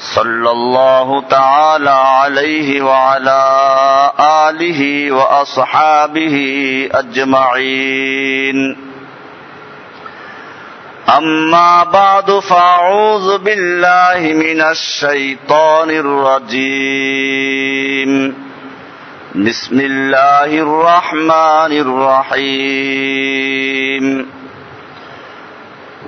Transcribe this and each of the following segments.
صلى الله تعالى عليه وعلى اله واصحابه اجمعين اما بعد فاعوذ بالله من الشيطان الرجيم. بسم الله الرحمن الرحيم.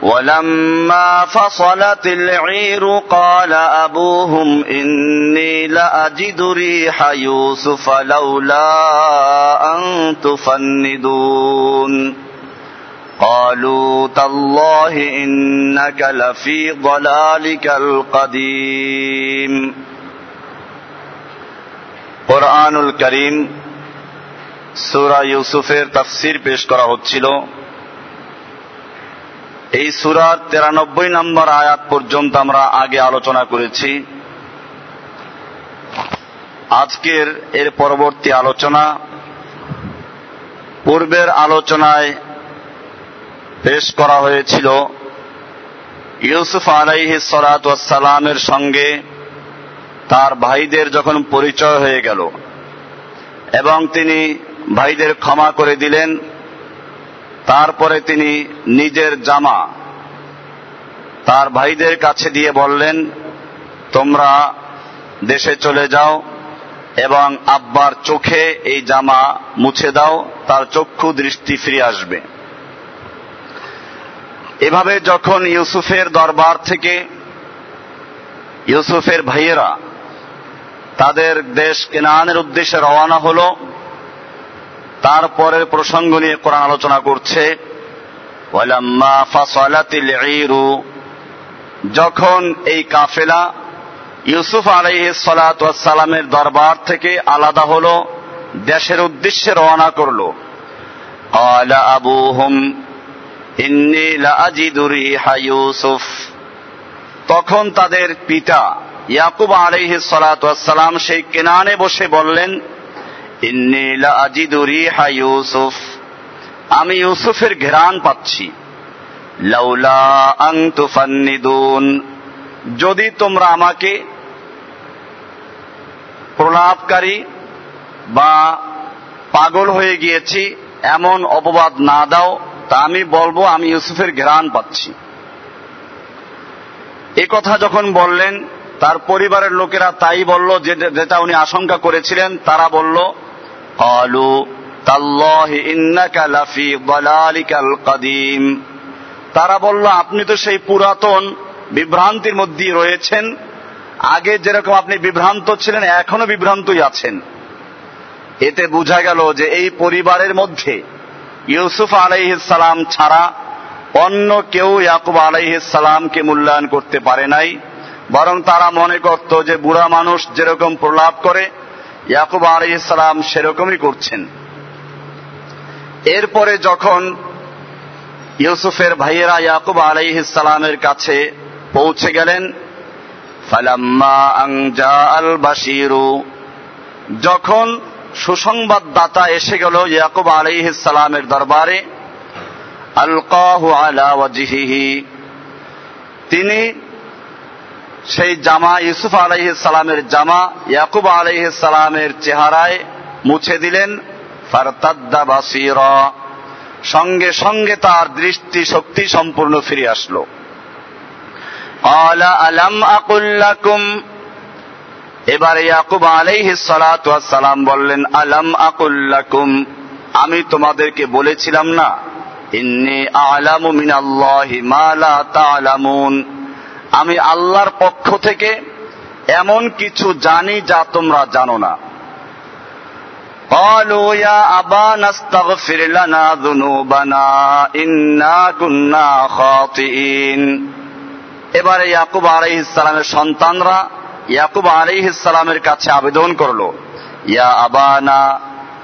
ولما فصلت العير قال أبوهم إني لأجد ريح يوسف لولا أن تفندون قالوا تالله إنك لفي ضلالك القديم কোরআনুল করিম সুরা ইউসুফের তাফসির পেশ করা হচ্ছিল এই সুরার তেরানব্বই নম্বর আয়াত পর্যন্ত আমরা আগে আলোচনা করেছি। আজকের এর পরবর্তী আলোচনা, পূর্বের আলোচনায় পেশ করা হয়েছিল ইউসুফ আলাইহি সালামের সঙ্গে তার ভাইদের যখন পরিচয় হয়ে গেল এবং তিনি ভাইদের ক্ষমা করে দিলেন তারপরে তিনি নিজের জামা তার ভাইদের কাছে দিয়ে বললেন, তোমরা দেশে চলে যাও এবং আব্বার চোখে এই জামা মুছে দাও, তার চক্ষু দৃষ্টি ফিরে আসবে। এভাবে যখন ইউসুফের দরবার থেকে ইউসুফের ভাইয়েরা তাদের দেশ কেনানের উদ্দেশ্যে রওনা হলো তারপরের প্রসঙ্গ নিয়ে কোরআন আলোচনা করছে যখন এই কাফেলা ইউসুফ আলাইহ সালামের দরবার থেকে আলাদা হল, দেশের উদ্দেশ্যে রওনা করল। তখন তাদের পিতা ইয়াকুব আলাইহ সালাম সেই কেনানে বসে বললেন ইউসুফ। আমি ইউসুফের ঘেরান পাচ্ছি। যদি তোমরা আমাকে প্রলাপকারী বা পাগল হয়ে গিয়েছি, এমন অপবাদ না দাও, তা আমি বলব, আমি ইউসুফের ঘেরান পাচ্ছি। এ কথা যখন বললেন, তার পরিবারের লোকেরা তাই বলল যেটা উনি আশঙ্কা করেছিলেন, তারা বলল আলু কাদিম তারা বলল, আপনি তো সেই পুরাতন বিভ্রান্তির মধ্যে রয়েছেন। আগে যেরকম আপনি বিভ্রান্ত ছিলেন, এখনও বিভ্রান্তই আছেন। এতে বোঝা গেল যে এই পরিবারের মধ্যে ইউসুফ আলাইহিসালাম ছাড়া অন্য কেউ ইয়াকুব আলাইহিসালামকে মূল্যায়ন করতে পারে নাই। বরং তারা মনে করত যে বুড়া মানুষ যেরকম প্রলাপ করে ইয়াকুব আলাইহিসালাম সেরকমই করছেন। এরপরে যখন ইউসুফের ভাইয়েরা ইয়াকুব আলাইহিসালামের কাছে পৌঁছে গেলেন আল যখন সুসংবাদদাতা এসে গেল ইয়াকুব আলাইহিসালামের দরবারে, আলকাহু আলা ওয়াজিহিহি, তিনি সেই জামা ইউসুফ সালামের জামা, ইয়াকুব সালামের চেহারায় মুছে দিলেন, ফারতাদ্দা সঙ্গে সঙ্গে তার দৃষ্টি শক্তি সম্পূর্ণ ফিরে আসলো। আলাম এবার ইয়াকুব সালাম বললেন, আলাম আকুল্লাকুম আমি তোমাদেরকে বলেছিলাম না, ইন্নি আলামু মিনাল্লাহি মা লা তা'লামুন। আমি আল্লাহর পক্ষ থেকে এমন কিছু জানি যা তোমরা জানো না قالوا يا أبانا استغفر لنا ذنوبنا إنا كنا خاطئين এবারে ইয়াকুব আলাইহিসসালামের সন্তানরা ইয়াকুব আলাইহিসসালামের কাছে আবেদন করলো ইয়া আবানা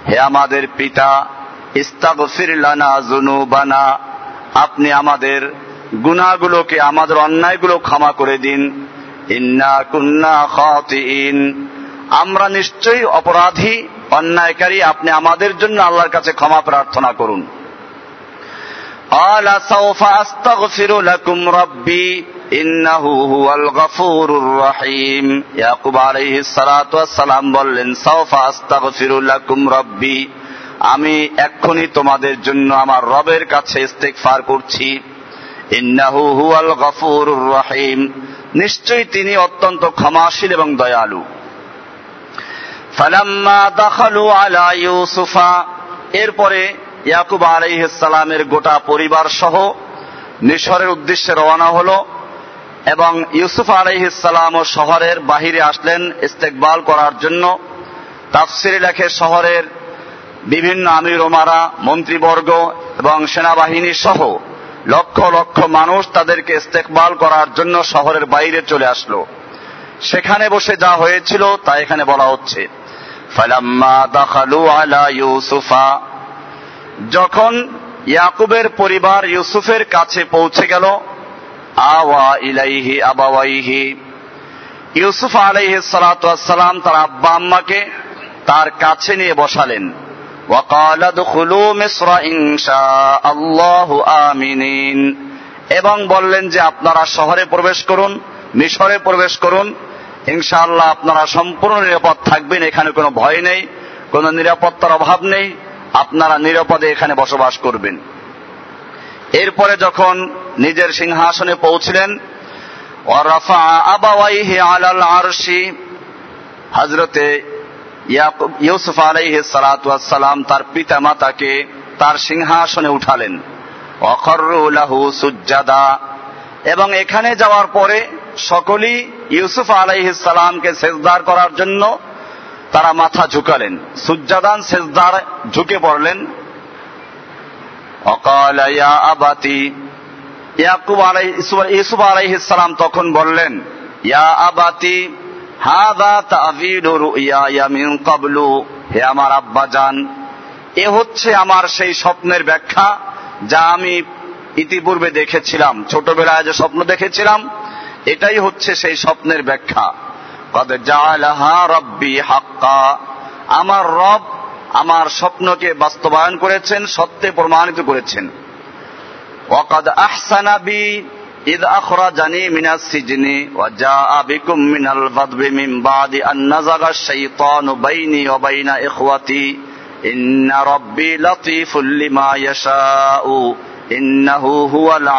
হে আমাদের পিতা ইস্তাগফির লানা যুনুবানা আপনি আমাদের গুনাগুলোকে আমাদের অন্যায়গুলো ক্ষমা করে দিন। ইন্না কুন্না খাতিন আমরা নিশ্চয়ই অপরাধী, অন্যায়কারী, আপনি আমাদের জন্য আল্লাহর কাছে ক্ষমা প্রার্থনা করুন। বললেন আমি এক্ষুনি তোমাদের জন্য আমার রবের কাছে ইস্তেকফার করছি। ইন্নাহু রহিম। নিশ্চয়ই তিনি অত্যন্ত ক্ষমাশীল এবং দয়ালু। দাখালু আলা ইউসুফা। এরপরে ইয়াকুব আলাইহিসসালামের গোটা পরিবার সহ মিশরের উদ্দেশ্যে রওনা হলো এবং ইউসুফ আলাইহিসসালাম ও শহরের বাহিরে আসলেন ইস্তেকবাল করার জন্য। তাফসিরে লেখে শহরের বিভিন্ন আমির ওমারা, মন্ত্রীবর্গ এবং সেনাবাহিনী সহ লক্ষ লক্ষ মানুষ তাদেরকে ইস্তেকবাল করার জন্য শহরের বাইরে চলে আসলো। সেখানে বসে যা হয়েছিল তা এখানে বলা হচ্ছে। ইউসুফা। যখন ইয়াকুবের পরিবার ইউসুফের কাছে পৌঁছে গেল, আওয়া ইলাইহি আবাওয়াইহি। ইউসুফ আলাইহি সালাম তার আব্বা আম্মাকে তার কাছে নিয়ে বসালেন। ওয়াকাল দুখুলু মিসরা ইনশা আল্লাহ এবং বললেন যে আপনারা শহরে প্রবেশ করুন, মিশরে প্রবেশ করুন। ইনশাআল্লাহ আপনারা সম্পূর্ণ নিরাপদ থাকবেন, এখানে কোনো ভয় নেই, কোনো নিরাপত্তার অভাব নেই, আপনারা নিরাপদে এখানে বসবাস করবেন। এরপরে যখন নিজের সিংহাসনে পৌঁছলেন হজরতে ইউসুফ আলাইহি সালাম তার পিতা মাতাকে তার সিংহাসনে উঠালেন। অখর্রু লাহু সুজ্জাদা। এবং এখানে যাওয়ার পরে সকলেই ইউসুফ আলাইহি সালামকে সেজদার করার জন্য তারা মাথা ঝুঁকালেন। সুজ্জাদান সেজদার ঝুঁকে পড়লেন। অকাল ইয়া আবাতি, ইয়াকুব আলাই ইউসুফ আলাইহিস সালাম তখন বললেন, ইয়া আবাতি হাদা তাবিলু রুইয়া মিন ক্বাবলু। হে আমার আব্বা জান এ হচ্ছে আমার সেই স্বপ্নের ব্যাখ্যা যা আমি ইতিপূর্বে দেখেছিলাম, ছোটবেলায় যে স্বপ্ন দেখেছিলাম, এটাই হচ্ছে সেই স্বপ্নের ব্যাখ্যা। কদ জালাহা রব্বি হাক্কা, আমার রব আমার স্বপ্নকে বাস্তবায়ন করেছেন, সত্যে প্রমাণিত করেছেন। ওয়াকাদ ইদ আখরা জানি মিনাস সিজনি ওয়া জাআ বিকুম মিনাল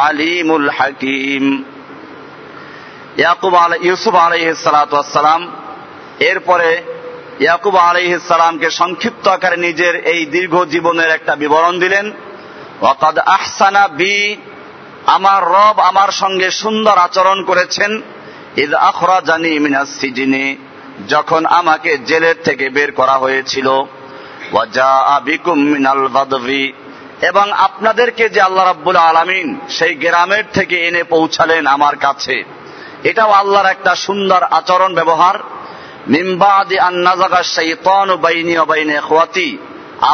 আলিমুল ইয়াকুব আলাই ইউসুফ আলাইহিস সালাম এরপরে ইয়াকুব আলাইহিসালামকে সংক্ষিপ্ত আকারে নিজের এই দীর্ঘ জীবনের একটা বিবরণ দিলেন। অর্থাৎ আহসানা বি আমার রব আমার সঙ্গে সুন্দর আচরণ করেছেন। ইদ আখরা জানি মিনাস সিজিনে, যখন আমাকে জেলের থেকে বের করা হয়েছিল। মিনাল এবং আপনাদেরকে যে আল্লাহ রাব্বুল আলামিন সেই গ্রামের থেকে এনে পৌঁছালেন আমার কাছে। এটাও আল্লাহর একটা সুন্দর আচরণ ব্যবহার। মিম্বাদি আন্নাজাগা শাইতান বাইনি বাইনে খোয়াতি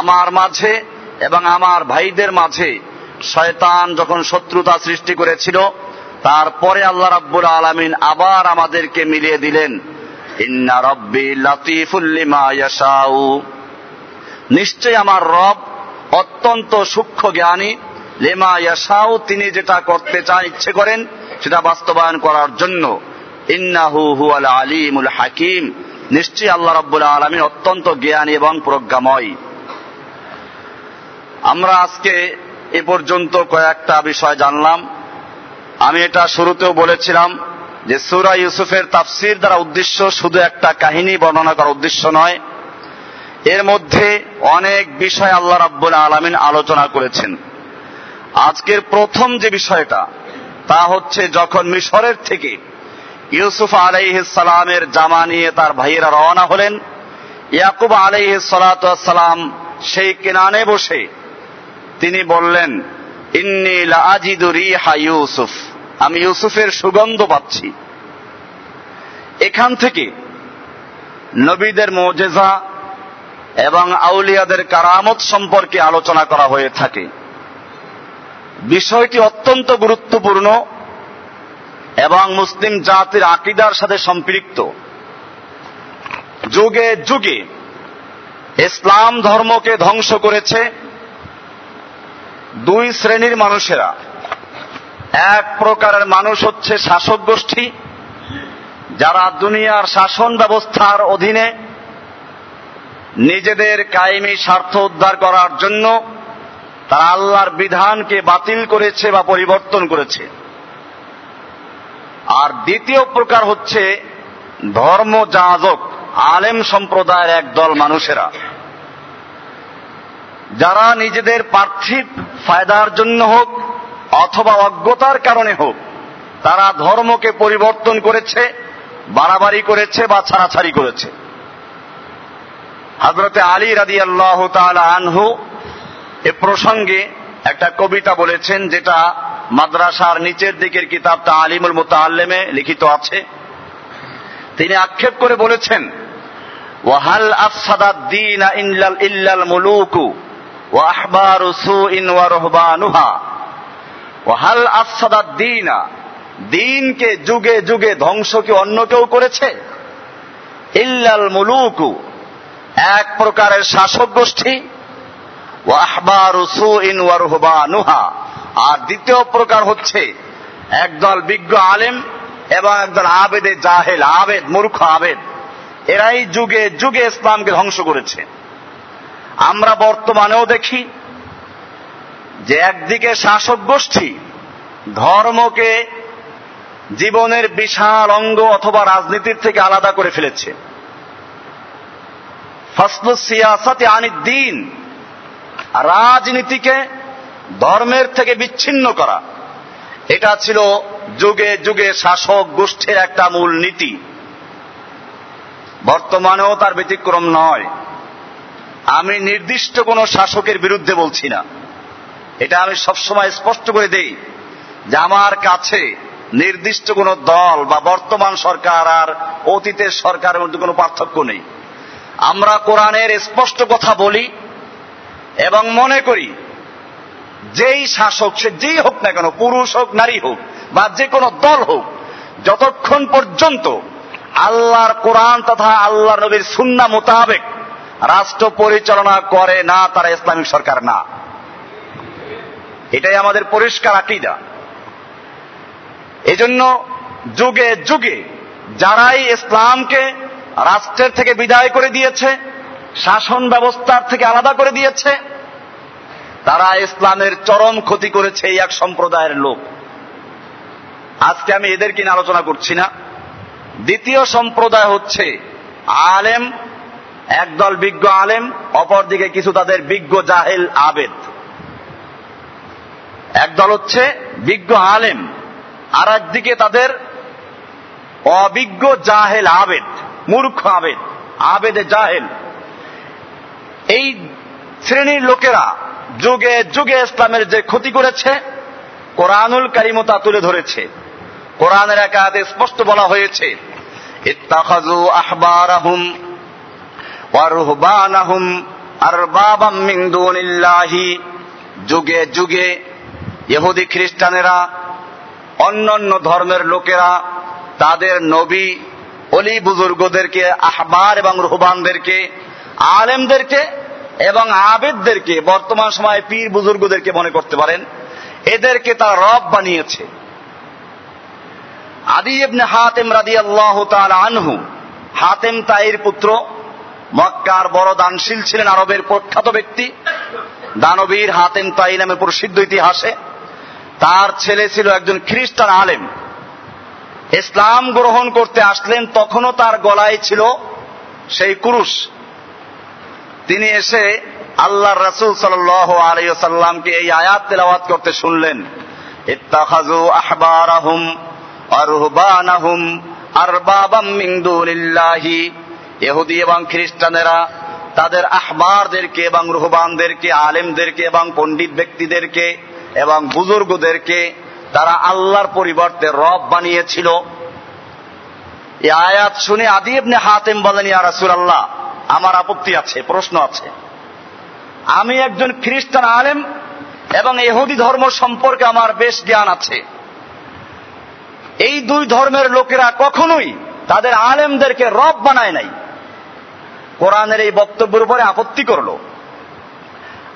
আমার মাঝে এবং আমার ভাইদের মাঝে শয়তান যখন শত্রুতা সৃষ্টি করেছিল, তারপরে আল্লাহ রাব্বুল আলামিন আবার আমাদেরকে মিলিয়ে দিলেন। ইন্না রব্বি লাতিফুল্লিমা নিশ্চয় আমার রব অত্যন্ত সূক্ষ্ম জ্ঞানী। লেমা ইয়াশাউ, তিনি যেটা করতে চান, ইচ্ছে করেন, সেটা বাস্তবায়ন করার জন্য। ইন্নাহু হুয়াল আলিমুল হাকিম। নিশ্চয়ই আল্লাহ রব্বুল আলামিন অত্যন্ত জ্ঞানী এবং প্রজ্ঞাময়। আমরা আজকে এ পর্যন্ত কয়েকটা বিষয় জানলাম। আমি এটা শুরুতেও বলেছিলাম যে সুরা ইউসুফের তাফসির দ্বারা উদ্দেশ্য শুধু একটা কাহিনী বর্ণনা করার উদ্দেশ্য নয়। এর মধ্যে অনেক বিষয় আল্লাহ রাব্বুল আলমিন আলোচনা করেছেন। আজকের প্রথম যে বিষয়টা, তা হচ্ছে যখন মিশরের থেকে ইউসুফ আলাইহিসালামের জামা নিয়ে তার ভাইয়েরা রওনা হলেন, ইয়াকুব আলাইহিসালাম সেই কেনানে বসে তিনি বললেন ইউসুফ। আমি ইউসুফের সুগন্ধ পাচ্ছি। এখান থেকে নবীদের মোজেজা এবং আউলিয়াদের কারামত সম্পর্কে আলোচনা করা হয়ে থাকে। বিষয়টি অত্যন্ত গুরুত্বপূর্ণ এবং মুসলিম জাতির আকিদার সাথে সম্পৃক্ত। যুগে যুগে ইসলাম ধর্মকে ধ্বংস করেছে দুই শ্রেণির মানুষেরা। এক প্রকারের মানুষ হচ্ছে শাসক গোষ্ঠী, যারা দুনিয়ার শাসন ব্যবস্থার অধীনে নিজেদের কায়েমি স্বার্থ উদ্ধার করার জন্য তারা আল্লাহর বিধানকে বাতিল করেছে বা পরিবর্তন করেছে। আর দ্বিতীয় প্রকার হচ্ছে ধর্ম যাজক আলেম সম্প্রদায়ের একদল মানুষেরা। যারা নিজেদের পার্থিব ফায়দার জন্য হোক অথবা অজ্ঞতার কারণে হোক, তারা ধর্মকে পরিবর্তন করেছে, বাড়াবাড়ি করেছে বা ছাড়াছাড়ি করেছে। হজরতে আলী রাদি আল্লাহ আনহু এ প্রসঙ্গে একটা কবিতা বলেছেন, যেটা মাদ্রাসার নিচের দিকের কিতাবটা আলিমুল মোতাল্লেমে লিখিত আছে। তিনি আক্ষেপ করে বলেছেন, ওয়াহাল আফসাদাদ্দিন ইল্লাল ইল্লাল মুলুকু আহবারু সুইন ওয়া রহবানুহা। ওয়াহাল আফসাদাদ্দিনা দিনকে যুগে যুগে ধ্বংস কি অন্য কেউ করেছে। ইল্লাল মুলুকু। এক প্রকারের শাসক গোষ্ঠী। আর দ্বিতীয় প্রকার হচ্ছে একদল বিজ্ঞ আলেম এবং একদল আবেদে জাহেল, আবেদ, মূর্খ আবেদ। এরাই যুগে যুগে ইসলামকে ধ্বংস করেছে। আমরা বর্তমানেও দেখি যে একদিকে শাসক গোষ্ঠী ধর্মকে জীবনের বিশাল অঙ্গ অথবা রাজনীতির থেকে আলাদা করে ফেলেছে। দিন, রাজনীতিকে ধর্মের থেকে বিচ্ছিন্ন করা। এটা ছিল যুগে যুগে শাসক গোষ্ঠীর একটা মূল নীতি। বর্তমানেও তার ব্যতিক্রম নয়। আমি নির্দিষ্ট কোন শাসকের বিরুদ্ধে বলছি না। এটা আমি সবসময় স্পষ্ট করে দেই যে আমার কাছে নির্দিষ্ট কোন দল বা বর্তমান সরকার আর অতীতের সরকারের মধ্যে কোনো পার্থক্য নেই। আমরা কোরআনের স্পষ্ট কথা বলি এবং মনে করি, যেই শাসক সে যেই হোক না কেন, পুরুষ হোক, নারী হোক, বা যে কোনো দল হোক, যতক্ষণ পর্যন্ত আল্লাহর কোরআন তথা আল্লাহ নবীর সুন্না মোতাবেক রাষ্ট্র পরিচালনা করে না, তারা ইসলামিক সরকার না। এটাই আমাদের পরিষ্কার আকিদা। এজন্য যুগে যুগে যারাই ইসলামকে রাষ্ট্রের থেকে বিদায় করে দিয়েছে, শাসন ব্যবস্থার থেকে আলাদা করে দিয়েছে, তারা ইসলামের চরম ক্ষতি করেছে এই এক সম্প্রদায়ের লোক। আজকে আমি এদেরকে আলোচনা করছি না। দ্বিতীয় সম্প্রদায় হচ্ছে আলেম একদল বিজ্ঞ আলেম, অপরদিকে কিছু তাদের বিজ্ঞ জাহেল আবেদ। একদল হচ্ছে বিজ্ঞ আলেম আর একদিকে তাদের অবিজ্ঞ জাহেল আবেদ, মূর্খ আবেদ, আবেদে জাহেল। এই শ্রেণির লোকেরা যুগে যুগে ইসলামের যে ক্ষতি করেছে, কোরআনুল কারিমতা তুলে ধরেছে। কোরআনের একাতে স্পষ্ট বলা হয়েছে, ইত্তাখাযু আহবারাহুম ওয়া রুহবানাহুম আরবাবাম মিন দুনিল্লাহি যুগে যুগে ইহুদি খ্রিস্টানেরা, অন্যান্য ধর্মের লোকেরা, তাদের নবী, অলি বুজুর্গদেরকে, আহবার এবং রুহবানদেরকে, আলেমদেরকে এবং আবেদদেরকে, বর্তমান সময়ে পীর বুজুর্গদেরকে মনে করতে পারেন, এদেরকে তারা রব বানিয়েছে। আদি ইবনে হাতেম রাদি আল্লাহ আনহু, হাতেম তাইর পুত্র মক্কার বড় দানশীল ছিলেন আরবের প্রখ্যাত ব্যক্তি। দানবীর হাতেম তাই নামে প্রসিদ্ধ ইতিহাসে। তার ছেলে ছিল একজন খ্রিস্টান আলেম। ইসলাম গ্রহণ করতে আসলেন, তখনও তার গলায় ছিল সেই কুরুশ। তিনি এসে আল্লাহ রসুল সাল আলাইসাল্লামকে এই আয়াত তেলাওয়াত করতে শুনলেন। ইত্তাখাজু আহবারাহুম আরহুবানাহুম আরবাবাম মিন দুনিল্লাহি। ইহুদি এবং খ্রিস্টানেরা তাদের আহবারদেরকে এবং রুহবানদেরকে, আলেমদেরকে এবং পণ্ডিত ব্যক্তিদেরকে এবং বুজুর্গদেরকে তারা আল্লাহর পরিবর্তে রব বানিয়েছিল। এই আয়াত শুনে আদি ইবনে হাতেম বলেন, ইয়া রাসূলুল্লাহ, আমার আপত্তি আছে, প্রশ্ন আছে। আমি একজন খ্রিস্টান আলেম এবং এহুদি ধর্ম সম্পর্কে আমার বেশ জ্ঞান আছে। এই দুই ধর্মের লোকেরা কখনোই তাদের আলেমদেরকে রব বানায় নাই। কোরআনের এই বক্তব্যের উপরে আপত্তি করল।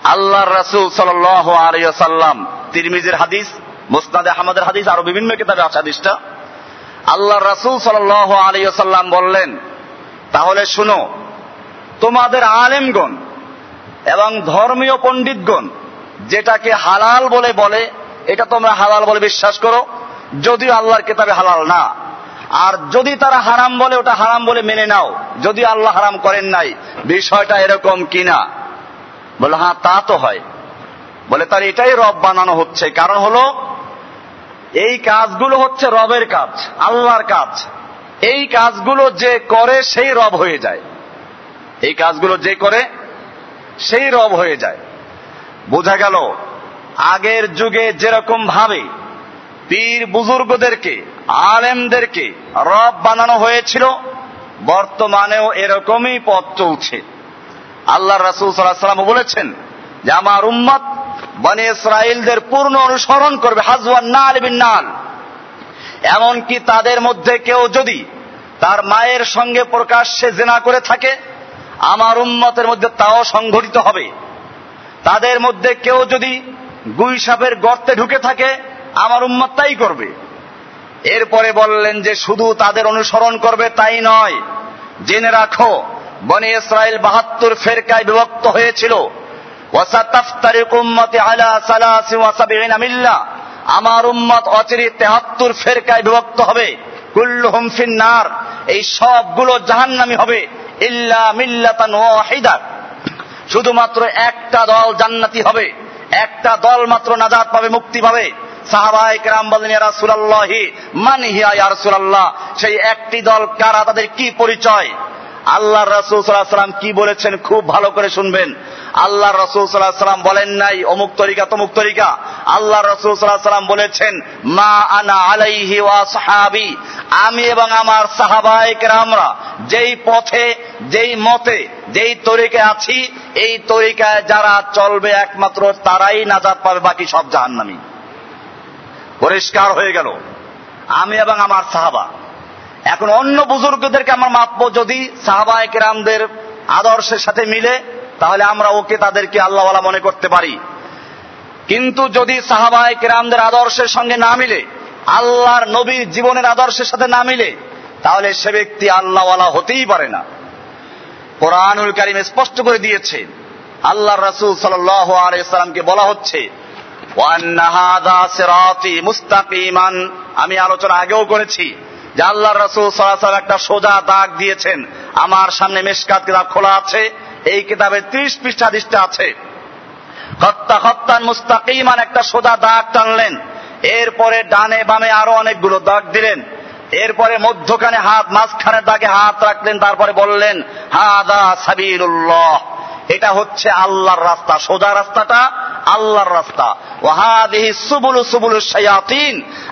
আল্লাহ রাসুল সাল্লাম তিরমিজের হাদিস, মুসনাদ আহমদের হাদিস, আরও বিভিন্ন কিতাবে আছে হাদিসটা। আল্লাহ রাসুল সাল সাল্লাম বললেন, তাহলে শুনো, তোমাদের আলেমগণ এবং ধর্মীয় পণ্ডিতগণ যেটাকে হালাল বলে বলে, এটা তোমরা হালাল বলে বিশ্বাস করো, যদিও আল্লাহর কেতাবে হালাল না। আর যদি তারা হারাম বলে, ওটা হারাম বলে মেনে নাও। যদি আল্লাহ হারাম করেন নাই, বিষয়টা এরকম কিনা? বলে হ্যাঁ তা তো হয়। বলে তার এটাই রব বানানো হচ্ছে। কারণ হলো, এই কাজগুলো হচ্ছে রবের কাজ, আল্লাহর কাজ। এই কাজগুলো যে করে, সেই রব হয়ে যায়। এই কাজগুলো যে করে, সেই রব হয়ে যায়। বোঝা গেল, আগের যুগে যেরকম ভাবে পীর বুজুর্গদেরকে আলেমদেরকে রব বানানো হয়েছিল, বর্তমানেও এরকমই পথ চলছে। আল্লাহ রাসুল সাল্লাম বলেছেন যে, আমার উম্মত বনে ইসরায়েলদের পূর্ণ অনুসরণ করবে, হাজওয়ান নাল এমনকি তাদের মধ্যে কেউ যদি তার মায়ের সঙ্গে প্রকাশ্যে জেনা করে থাকে, আমার উম্মতের মধ্যে তাও সংঘটিত হবে। তাদের মধ্যে কেউ যদি গুই সাপের গর্তে ঢুকে থাকে, আমার উম্মত তাই করবে। এরপরে বললেন যে শুধু তাদের অনুসরণ করবে তাই নয়। জেনে রাখো, বনে ইসরায়েল বাহাত্তর ফেরকায় বিভক্ত হয়েছিল। আমার উম্মত অচিরে তেহাত্তর ফেরকায় বিভক্ত হবে। কুল্লু হুমফিন্নার এই সবগুলো জাহান্নামি হবে। ইল্লা মিল্লাতান ওয়াহিদা। শুধুমাত্র একটা দল জান্নাতি হবে। একটা দল মাত্র নাজাত পাবে, মুক্তি পাবে। সাহাবাই কেরাম বলেন রাসুলাল্লাহি, মান হিয়া ইয়া রাসূলুল্লাহ? সেই একটি দল কারা, তাদের কি পরিচয়? আল্লাহ রসুল সাল্লাহ সাল্লাম কি বলেছেন খুব ভালো করে শুনবেন। আল্লাহ রসুল সাল্লাহ সাল্লাম বলেন নাই, অমুক তরিকা, তমুক তরিকা। আল্লাহ রসুল সাল্লাহ সাল্লাম বলেছেন, মা আনা আলাইহি ওয়া সাহাবি। আমি এবং আমার সাহাবাহিক আমরা যেই পথে, যেই মতে, যেই তরিকে আছি, এই তরিকায় যারা চলবে একমাত্র তারাই নাজাত পাবে, বাকি সব জাহান্নামী। পরিষ্কার হয়ে গেল। আমি এবং আমার সাহাবা। এখন অন্য বুজুর্গদেরকে আমরা মাপবো যদি সাহাবা একরামদের আদর্শের সাথে মিলে, তাহলে আমরা ওকে তাদেরকে আল্লাহওয়ালা মনে করতে পারি। কিন্তু যদি সাহাবা একরামদের আদর্শের সঙ্গে না মিলে, আল্লাহর নবীর জীবনের আদর্শের সাথে না মিলে, তাহলে সে ব্যক্তি আল্লাহওয়ালা হতেই পারে না। কোরআনুল কারিম স্পষ্ট করে দিয়েছে। আল্লাহ রসুল সাল্লামকে বলা হচ্ছে আমি আলোচনা আগেও করেছি যে আল্লাহ রসুল সাল্লাহ একটা সোজা দাগ দিয়েছেন। আমার সামনে মেশকাত কিতাব খোলা আছে, এই কিতাবের ত্রিশ পৃষ্ঠা দৃষ্টি আছে। হত্যা হত্যান মুস্তাকিমান একটা সোজা দাগ টানলেন। এরপরে ডানে বামে আরও অনেকগুলো দাগ দিলেন। এরপরে মধ্যখানে হাত মাঝখানে দাগে হাত রাখলেন, তারপরে বললেন, হাদা সাবিরুল্লাহ এটা হচ্ছে আল্লাহর রাস্তা। সোজা রাস্তাটা আল্লাহর রাস্তা।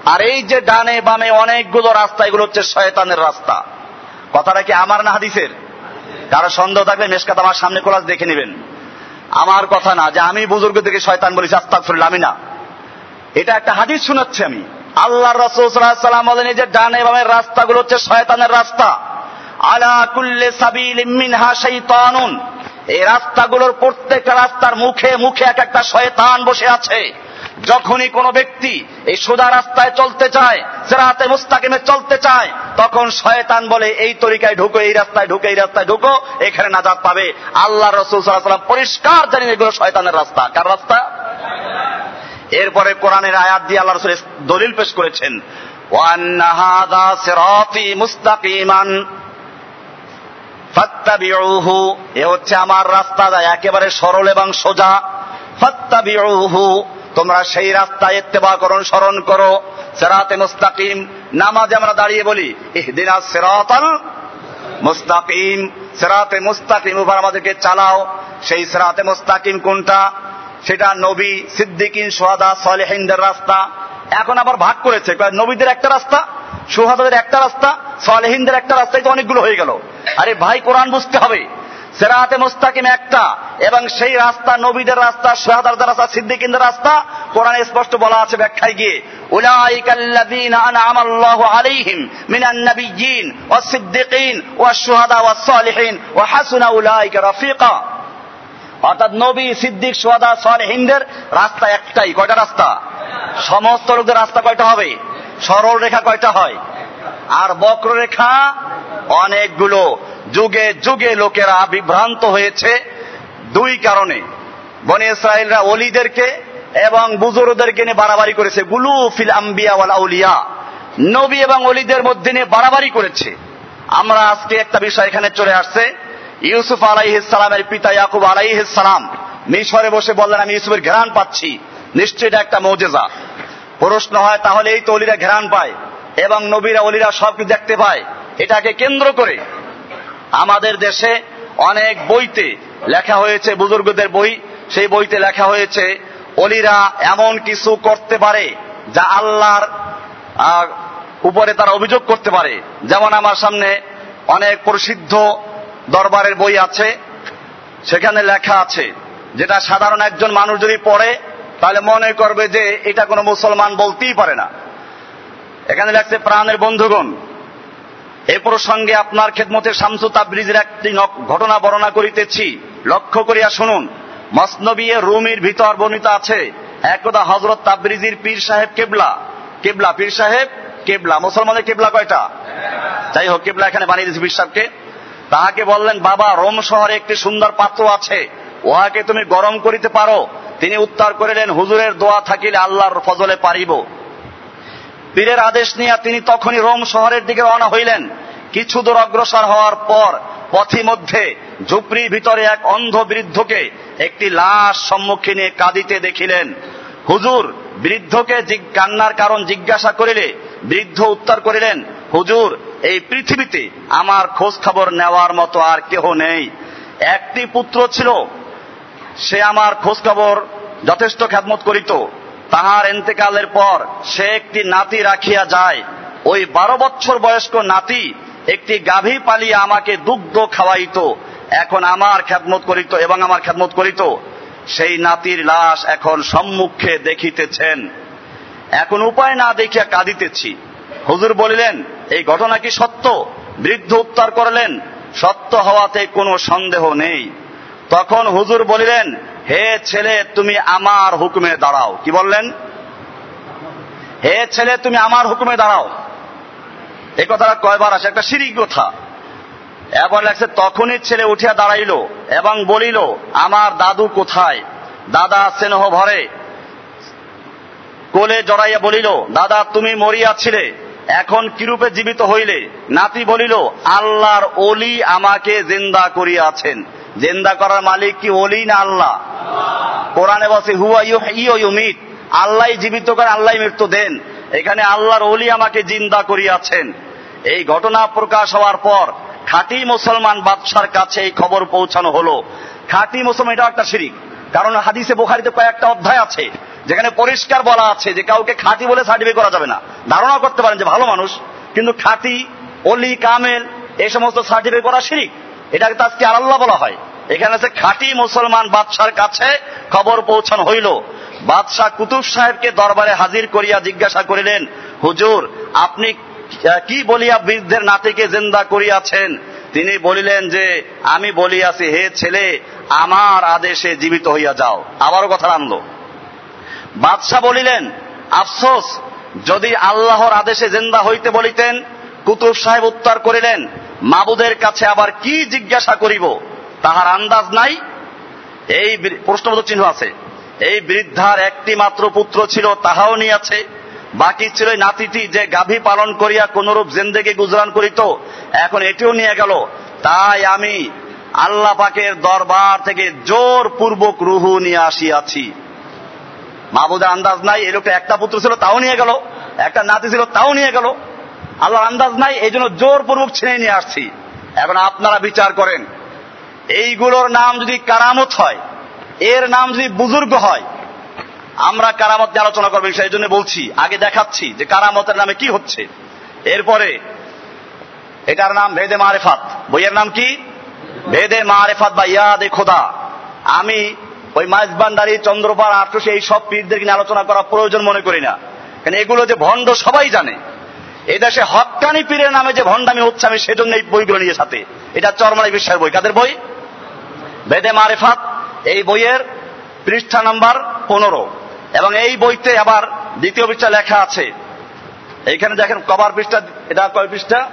আর এই যে ডানে বামে অনেকগুলো রাস্তা, এগুলো হচ্ছে শয়তানের রাস্তা। কথাটা কি আমার না হাদিসের? কারও সন্দেহ থাকলে মেশকাত আমার সামনে কোলাস দেখে নেবেন। আমার কথা না, যে আমি বুজুর্গ থেকে শয়তান বলেছি, আস্তাগফিরুল্লাহ, আমি না। এটা একটা হাদিস শোনাচ্ছি আমি। আল্লাহ রসুল সাল্লাম বলেন যে ডানে বামের রাস্তাগুলো হচ্ছে শয়তানের রাস্তা। আলা কুল্লে সাবিল মিনহা শাইতানুন। এই রাস্তাগুলোর প্রত্যেকটা রাস্তার মুখে মুখে এক একটা শয়তান বসে আছে। যখনই কোন ব্যক্তি এই সোজা রাস্তায় চলতে চায়, সেরাতে মুস্তাকিমে চলতে চায়, তখন শয়তান বলে, এই তরিকায় ঢুকো, এই রাস্তায় ঢুকো, এই রাস্তায় ঢুকো, এখানে নাজাদ পাবে। আল্লাহ রসুল পরিষ্কার জানেন এগুলো শয়তানের রাস্তা। কার রাস্তা? এরপরে কোরআনের আয়াত দিয়ে আল্লাহ রসুল দলিল পেশ করেছেন মুস্তাকিমান। ফাত্তাবিউহু, এ হচ্ছে আমার রাস্তা একেবারে সরল এবং সোজা। ফাত্তাবিউহু, তোমরা সেই রাস্তায় ইত্তেবা করুন, স্মরণ করো। সেরাতে মুস্তাকিম, নামাজে আমরা দাঁড়িয়ে বলি, ইহদিনা সিরাতাল মুস্তাকিম, সেরাতে মুস্তাকিম উপর আমাদেরকে চালাও। সেই সেরাতে মুস্তাকিম কোনটা? সেটা নবী, সিদ্দিকিন, সোহাদা, সলেহিনদের রাস্তা। এখন আবার ভাগ করেছে। নবীদের একটা রাস্তা, সোহাদাদের একটা রাস্তা, সলেহিনদের একটা রাস্তায় তো অনেকগুলো হয়ে গেল। আরে ভাই, কোরআন বুঝতে হবে। সেরাতে মুস্তাকিম একটা, এবং সেই রাস্তা নবীদের রাস্তা, সোহাদারদের রাস্তা, সিদ্দিকিনদের রাস্তা, কোরআনে স্পষ্ট বলা আছে ব্যাখ্যায় গিয়ে আলাইহিম মিনান নাবিয়্যিন ওয়াস সিদ্দিকিন ওয়াস শুহাদা ওয়াস সালিহিন ওয়া হাসুনা উলাইকা রাফিকা। অর্থাৎ নবী, সিদ্দিক সোহাদা সালেহিনদের রাস্তা একটাই। কয়টা রাস্তা? সমস্ত লোকদের রাস্তা কয়টা হবে? সরল রেখা কয়টা হয়? আর বক্ররেখা অনেকগুলো। যুগে যুগে লোকেরা বিভ্রান্ত হয়েছে দুই কারণে। বনে ইসরায়েলরা অলিদেরকে এবং বুজুরদেরকে নিয়ে বাড়াবাড়ি করেছে। গুলু ফিল আম্বিয়া ওয়াল নবী এবং অলিদের মধ্যে নিয়ে বাড়াবাড়ি করেছে। আমরা আজকে একটা বিষয় এখানে চলে আসছে। ইউসুফ আলাইহিসালামের পিতা ইয়াকুব আলাইহিসালাম মিশরে বসে বললেন, আমি ইউসুফের ঘেরান পাচ্ছি। নিশ্চয়ই এটা একটা মৌজেজা। প্রশ্ন হয়, তাহলে এই তো অলিরা ঘেরান পায় এবং নবীরা অলিরা সবকিছু দেখতে পায়। এটাকে কেন্দ্র করে আমাদের দেশে অনেক বইতে লেখা হয়েছে, বুজুর্গদের বই, সেই বইতে লেখা হয়েছে, অলিরা এমন কিছু করতে পারে যা আল্লাহর উপরে তারা অভিযোগ করতে পারে। যেমন আমার সামনে অনেক প্রসিদ্ধ দরবারের বই আছে, সেখানে লেখা আছে, যেটা সাধারণ একজন মানুষ যদি পড়ে, তাহলে মনে করবে যে এটা কোনো মুসলমান বলতেই পারে না। এখানে লেখছে, প্রাণের বন্ধুগণ, এ প্রসঙ্গে আপনার খেদমতে শামসু তাবরিজের একটি ঘটনা বর্ণনা করিতেছি। লক্ষ্য করিয়া শুনুন মসনবিয়ে রুমির ভিতর বর্ণিত আছে, একদা হজরত তাবরিজির পীর সাহেব কেবলা। কেবলা পীর সাহেব, কেবলা। মুসলমানের কেবলা কয়টা? যাই হোক, কেবলা এখানে বানিয়ে দিয়েছে পীর সাহেবকে। তাহাকে বললেন, বাবা, রোম শহরে একটি সুন্দর পাত্র আছে। উহাকে তুমি গরম করিতে পারো। তিনি উত্তর করিলেন, হুজুরের দোয়া থাকিলে আল্লাহর ফজলে পারিব। পীরের আদেশ নিয়ে তিনি তখনই রোম শহরের দিকে রওনা হইলেন। কিছু দূর অগ্রসর হওয়ার পর, পথি মধ্যে ঝুপড়ির ভিতরে এক অন্ধ বৃদ্ধকে একটি লাশ সম্মুখে নিয়ে কাঁদিতে দেখিলেন। হুজুর, বৃদ্ধকে কান্নার কারণ জিজ্ঞাসা করিলে বৃদ্ধ উত্তর করিলেন, হুজুর এই পৃথিবীতে আমার খোঁজ খবর নেওয়ার মতো আর কেহ নেই। একটি পুত্র ছিল। সে আমার খোঁজ খবর যথেষ্ট খ্যাতমত করিত। তাহার এন্তেকালের পর সে একটি নাতি রাখিয়া যায়। ওই বারো বছর বয়স্ক নাতি একটি গাভী পালিয়ে আমাকে দুগ্ধ খাওয়াইত। এখন আমার খ্যাতমত করিত এবং আমার খ্যাতমত করিত। সেই নাতির লাশ এখন সম্মুখে দেখিতেছেন। এখন উপায় না দেখিয়া কাঁদিতেছি। হুজুর বলিলেন এই ঘটনা কি সত্য? বৃদ্ধ উত্তর করলেন, সত্য হওয়াতে কোনো সন্দেহ নেই। তখন হুজুর বলিলেন, হে ছেলে, তুমি আমার হুকুমে দাঁড়াও। কি বললেন? হে ছেলে, তুমি আমার হুকুমে দাঁড়াও। এই কথাটা কয়বার আসে? একটা সিরিক কথা। এবার লাগছে তখনই ছেলে উঠিয়া দাঁড়াইল এবং বলিল, আমার দাদু কোথায়? দাদা স্নেহ ভরে কোলে জড়াইয়া বলিল, দাদা, তুমি মরিয়াছিলে। এখন কিরূপে জীবিত হইলে? নাতি বলিল, আল্লাহর অলি আমাকে জিন্দা করিয়াছেন। জেন্দা করার মালিক কি অলি না আল্লাহ? কোরআনে বসে হুয়া ইউ ইউমিত। আল্লাহ জীবিত করে আল্লাহ মৃত্যু দেন। এখানে আল্লাহর অলি আমাকে জিন্দা করিয়াছেন। এই ঘটনা প্রকাশ হওয়ার পর খাঁটি মুসলমান বাদশার কাছে এই খবর পৌঁছানো হলো। খাঁটি মুসলমান, এটা একটা শিরিক। কারণ হাদিসে বোখারিতে কয়েকটা অধ্যায় আছে। যেখানে পরিষ্কার বলা আছে যে কাউকে খাঁটি বলে সার্টিফিকেট করা যাবে না। ধারণা করতে পারেন যে ভালো মানুষ, কিন্তু খাঁটি, অলি, কামেল এই সমস্ত সার্টিফিকেট করা শিরিক। এটাকে আজকে আল্লাহ বলা হয়। এখানে আছে, খাঁটি মুসলমান বাদশার কাছে খবর পৌঁছানো হইল। বাদশাহ কুতুব সাহেবকে দরবারে হাজির করিয়া জিজ্ঞাসা করিলেন, হুজুর, আপনি কি বলিয়া বৃদ্ধের নাতিকে জিন্দা করিয়াছেন? তিনি বলিলেন যে, আমি বলিয়াছি, হে ছেলে, আমার আদেশে জীবিত হইয়া যাও। আবারও কথা আনলো বাদশাহ বলিলেন, আফসোস, যদি আল্লাহর আদেশে জেন্দা হইতে বলিতেন, কুতুব সাহেব উত্তর করিলেন, মাবুদের কাছে আবার কি জিজ্ঞাসা করিব, তাহার আন্দাজ নাই? এই প্রশ্নবোধক চিহ্ন আছে। এই বৃদ্ধার একটি মাত্র পুত্র ছিল, তাহাও নিয়াছে। বাকি ছিল নাতিটি যে গাভী পালন করিয়া কোনরূপ জেন্দেকে গুজরান করিত, এখন এটিও নিয়ে গেল। তাই আমি আল্লাহ পাকের দরবার থেকে জোর পূর্বক রুহু নিয়ে আসিয়াছি। মাহবুদের আন্দাজ নাই, এই লোকটা একটা পুত্র ছিল, তাও নিয়ে গেল। একটা নাতি ছিল, তাও নিয়ে গেল। আল্লাহর আন্দাজ নাই, এই জন্য জোরপূর্বক ছিনে নিয়ে আসছি। এখন আপনারা বিচার করেন। এইগুলোর নাম যদি কারামত হয়, এর নাম যদি বুজুর্গ হয়, আমরা কারামত নিয়ে আলোচনা করব, সেই জন্য বলছি, আগে দেখাচ্ছি যে কারামতের নামে কি হচ্ছে। এরপরে, এটার নাম ভেদে মারেফাত। বইয়ের নাম কি? ভেদে মারেফাত বা ইয়াদে খোদা। আমি ওই মাইজবান্ডারি চন্দ্রপাড়, আটশো এই সব পীরদের নিয়ে আলোচনা করা প্রয়োজন মনে করি না। কারণ এগুলো যে ভণ্ড সবাই জানে। এই দেশে হকানি পীরের নামে যে ভণ্ডামি হচ্ছে, আমি সেজন্য এই বইগুলো নিয়ে সাথে। এটা চরমারি বিশ্বের বই। কাদের বই? বেদে মারেফাত, এই বইয়ের পৃষ্ঠা নাম্বার পনেরো। এবং এই বইতে আবার দ্বিতীয় পৃষ্ঠা লেখা আছে। এইখানে দেখেন কবার পৃষ্ঠা, এটা কয় পৃষ্ঠা?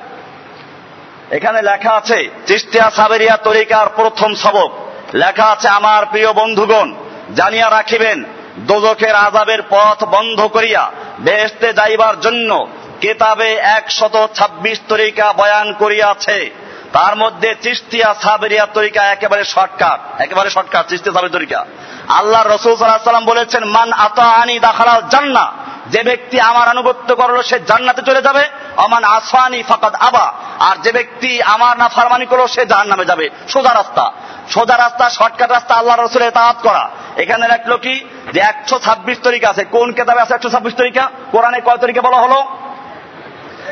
এখানে লেখা আছে, চিস্তিয়া সাবেরিয়া তরিকার প্রথম সবক। লেখা আছে, আমার প্রিয় বন্ধুগণ, জানিয়া রাখিবেন, দোজখের আজাবের পথ বন্ধ করিয়া বেহেস্তে যাইবার জন্য কেতাবে একশত ছাব্বিশ তরিকা বয়ান করিয়াছে। তার মধ্যে চিস্তিয়া সাবেরিয়া তরিকা একেবারে শর্টকাট একেবারে শর্টকাট চিস্তিয়া সাবের তরিকা। আল্লাহ রসুল সাল্লাহ সাল্লাম বলেছেন, মান আতা আনি দাখালাল জান্না যে ব্যক্তি আমার আনুগত্য করল, সে জান্নাতে চলে যাবে। অমান আসফানি ফাকাদ আবা আর যে ব্যক্তি আমার না ফারমানি করল, সে জাহান নামে যাবে। সোজা রাস্তা। সোজা রাস্তা, শর্টকাট রাস্তা আল্লাহ রসুলের তাহাত করা। এখানে লেখলো কি? যে একশো ছাব্বিশ তরিকা আছে। কোন কেতাবে আছে একশো ছাব্বিশ তরিকা? কোরআনে কয় তরিকা বলা হলো?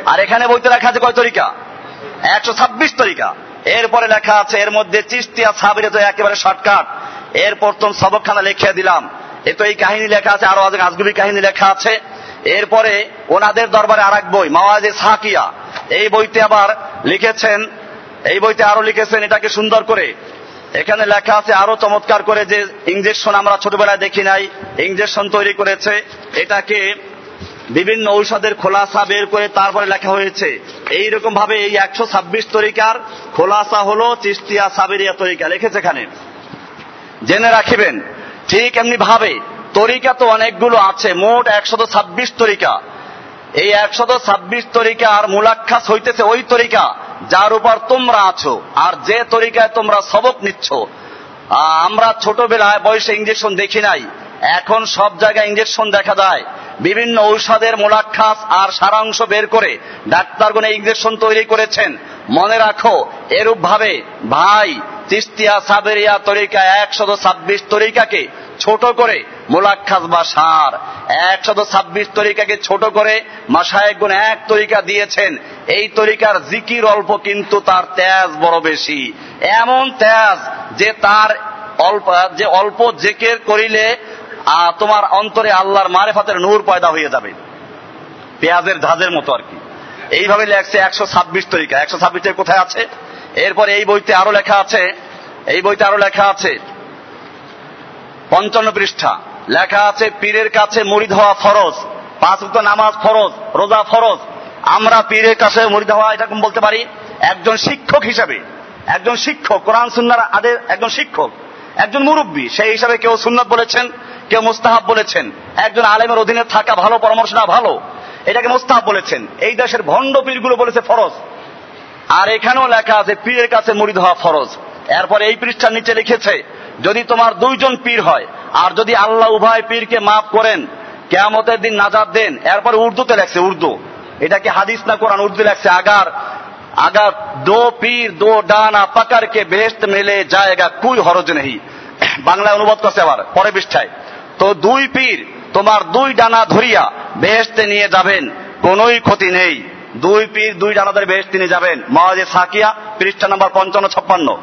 আর এখানে বইতে লেখা আছে কয় তরিকা? একশো ছাব্বিশ তরিকা। এরপরে লেখা আছে, এর মধ্যে চিস্তিয়া সাবিরে তো একেবারে শর্টকাট। এর প্রথম সবকখানা লিখে দিলাম। এ তো এই কাহিনী লেখা আছে, আরও আজগুবি কাহিনী লেখা আছে। এরপরে ওনাদের দরবারে আর এক বই, মাওয়াজে সাকিয়া। এই বইতে আবার লিখেছেন, এই বইতে আরও লিখেছেন, এটাকে সুন্দর করে এখানে লেখা আছে, আরও চমৎকার করে যে ইঞ্জেকশন আমরা ছোটবেলায় দেখি নাই ইঞ্জেকশন তৈরি করেছে। এটাকে বিভিন্ন ঔষধের খোলাসা বের করে তারপরে লেখা হয়েছে। এই রকম ভাবে এই একশো ছাব্বিশ তরিকার খোলাসা হলো চিস্তিয়া সাবেরিয়া তরিকা। লিখেছে এখানে। জেনে রাখিবেন, ঠিক এমনি ভাবে তরিকা তো অনেকগুলো আছে, মোট একশত ছাব্বিশ তরিকা। এই একশত ছাব্বিশ তরিকা আর মূলাক্ষাস হইতেছে ওই তরিকা। যার উপর তোমরা আছো, আর যে তরিকায় তোমরা সবক নিচ্ছ। আমরা ছোটবেলায় বয়সে ইঞ্জেকশন দেখি নাই। এখন সব জায়গায় ইঞ্জেকশন দেখা যায়। বিভিন্ন ঔষধের মোলাক্ষাস আর সারাংশ বের করে ডাক্তারগণ ইঞ্জেকশন তৈরি করেছেন। মনে রাখো এরূপ ভাবে ভাই, তিস্তিয়া সাবেরিয়া তরিকা একশত ছাব্বিশ তরিকাকে ছোট করে মোলাক্ষাস বা সার। একশত ছাব্বিশ তরিকাকে ছোট করে মাসায়েক গুণ এক তরিকা দিয়েছেন। এই তরিকার জিকির অল্প, কিন্তু তার তেজ বড় বেশি। এমন তেজ যে তার অল্প, যে অল্প জেকের করিলে তোমার অন্তরে আল্লাহর মারেফাতের নূর পয়দা হয়ে যাবে। পেঁয়াজের ঝাঁজের মতো আর কি। এইভাবে লেখছে একশো ছাব্বিশ তরিকা। একশো ছাব্বিশ কোথায় আছে? এরপর এই বইতে আরও লেখা আছে। এই বইতে আরও লেখা আছে। পঞ্চান্ন পৃষ্ঠা। লেখা আছে, পীরের কাছে মুড়ি হওয়া ফরজ, পাঁচ নামাজ ফরজ, রোজা ফরজ। আমরা পীরের কাছে মুড়ি হওয়া এরকম বলতে পারি? একজন শিক্ষক হিসাবে। একজন শিক্ষক, কোরআন সুন্নার আদের একজন শিক্ষক। একজন মুরব্বী, সেই হিসাবে কেউ সুন্নত বলেছেন, কেউ মুস্তাহাব বলেছেন। একজন আলেমের অধীনে থাকা ভালো, পরামর্শ না ভালো, এটাকে মুস্তাহাব বলেছেন। এই দেশের ভণ্ড পীরগুলো বলেছে ফরজ। আর এখানেও লেখা আছে, পীরের কাছে মুড়ি হওয়া ফরজ। এরপর এই পৃষ্ঠার নিচে লিখেছে, যদি তোমার দুইজন পীর হয় আর যদি আল্লাহ উভয় পীরকে মাফ করেন, কেয়ামতের দিন নাজাদ দেন, এরপর উর্দুতে লেখছে উর্দু। এটাকে হাদিস না কোরআন? উর্দু লেখছে, আগার আগার, দো পীর, দো ডানা পাকারকে বেহেস্ত মেলে জায়গা কুই হরজ নেই বাংলায় অনুবাদ করছে আবার পরে পৃষ্ঠায়। তো দুই পীর, তোমার দুই ডানা ধরিয়া বেহেস্তে নিয়ে যাবেন, কোনোই ক্ষতি নেই। দুই পীর, দুই ডানাদের বেহেস্তে নিয়ে যাবেন। মহাজে সাকিয়া, পৃষ্ঠা নাম্বার পঞ্চান্ন, ছাপ্পান্ন।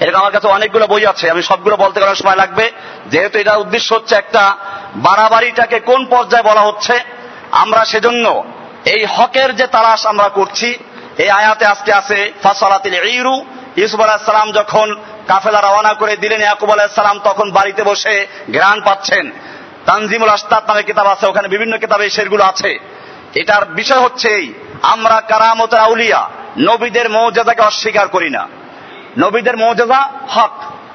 এরকম আমার কাছে অনেকগুলো বই আছে, আমি সবগুলো বলতে গেলে সময় লাগবে। যেহেতু এটা উদ্দেশ্য হচ্ছে একটা বাড়াবাড়িটাকে কোন পর্যায়ে বলা হচ্ছে, আমরা সেজন্য এই হকের যে তালাশ আমরা করছি, এই আয়াতে আজকে আছে, ফাসলাতিল ইরু ইউসুফ আলাহিসাল্লাম যখন কাফেলা রওনা করে দিলেন, ইয়াকুব আলাহিসাল্লাম তখন বাড়িতে বসে ঘ্রাণ পাচ্ছেন। তানজিমুল আস্তাদ নামে কিতাব আছে, ওখানে বিভিন্ন কিতাবে সেরগুলো আছে। এটার বিষয় হচ্ছে এই, আমরা কারামতের আউলিয়া, নবীদের মৌজাদাকে অস্বীকার করি না। নবীদের মৌজাদা হক।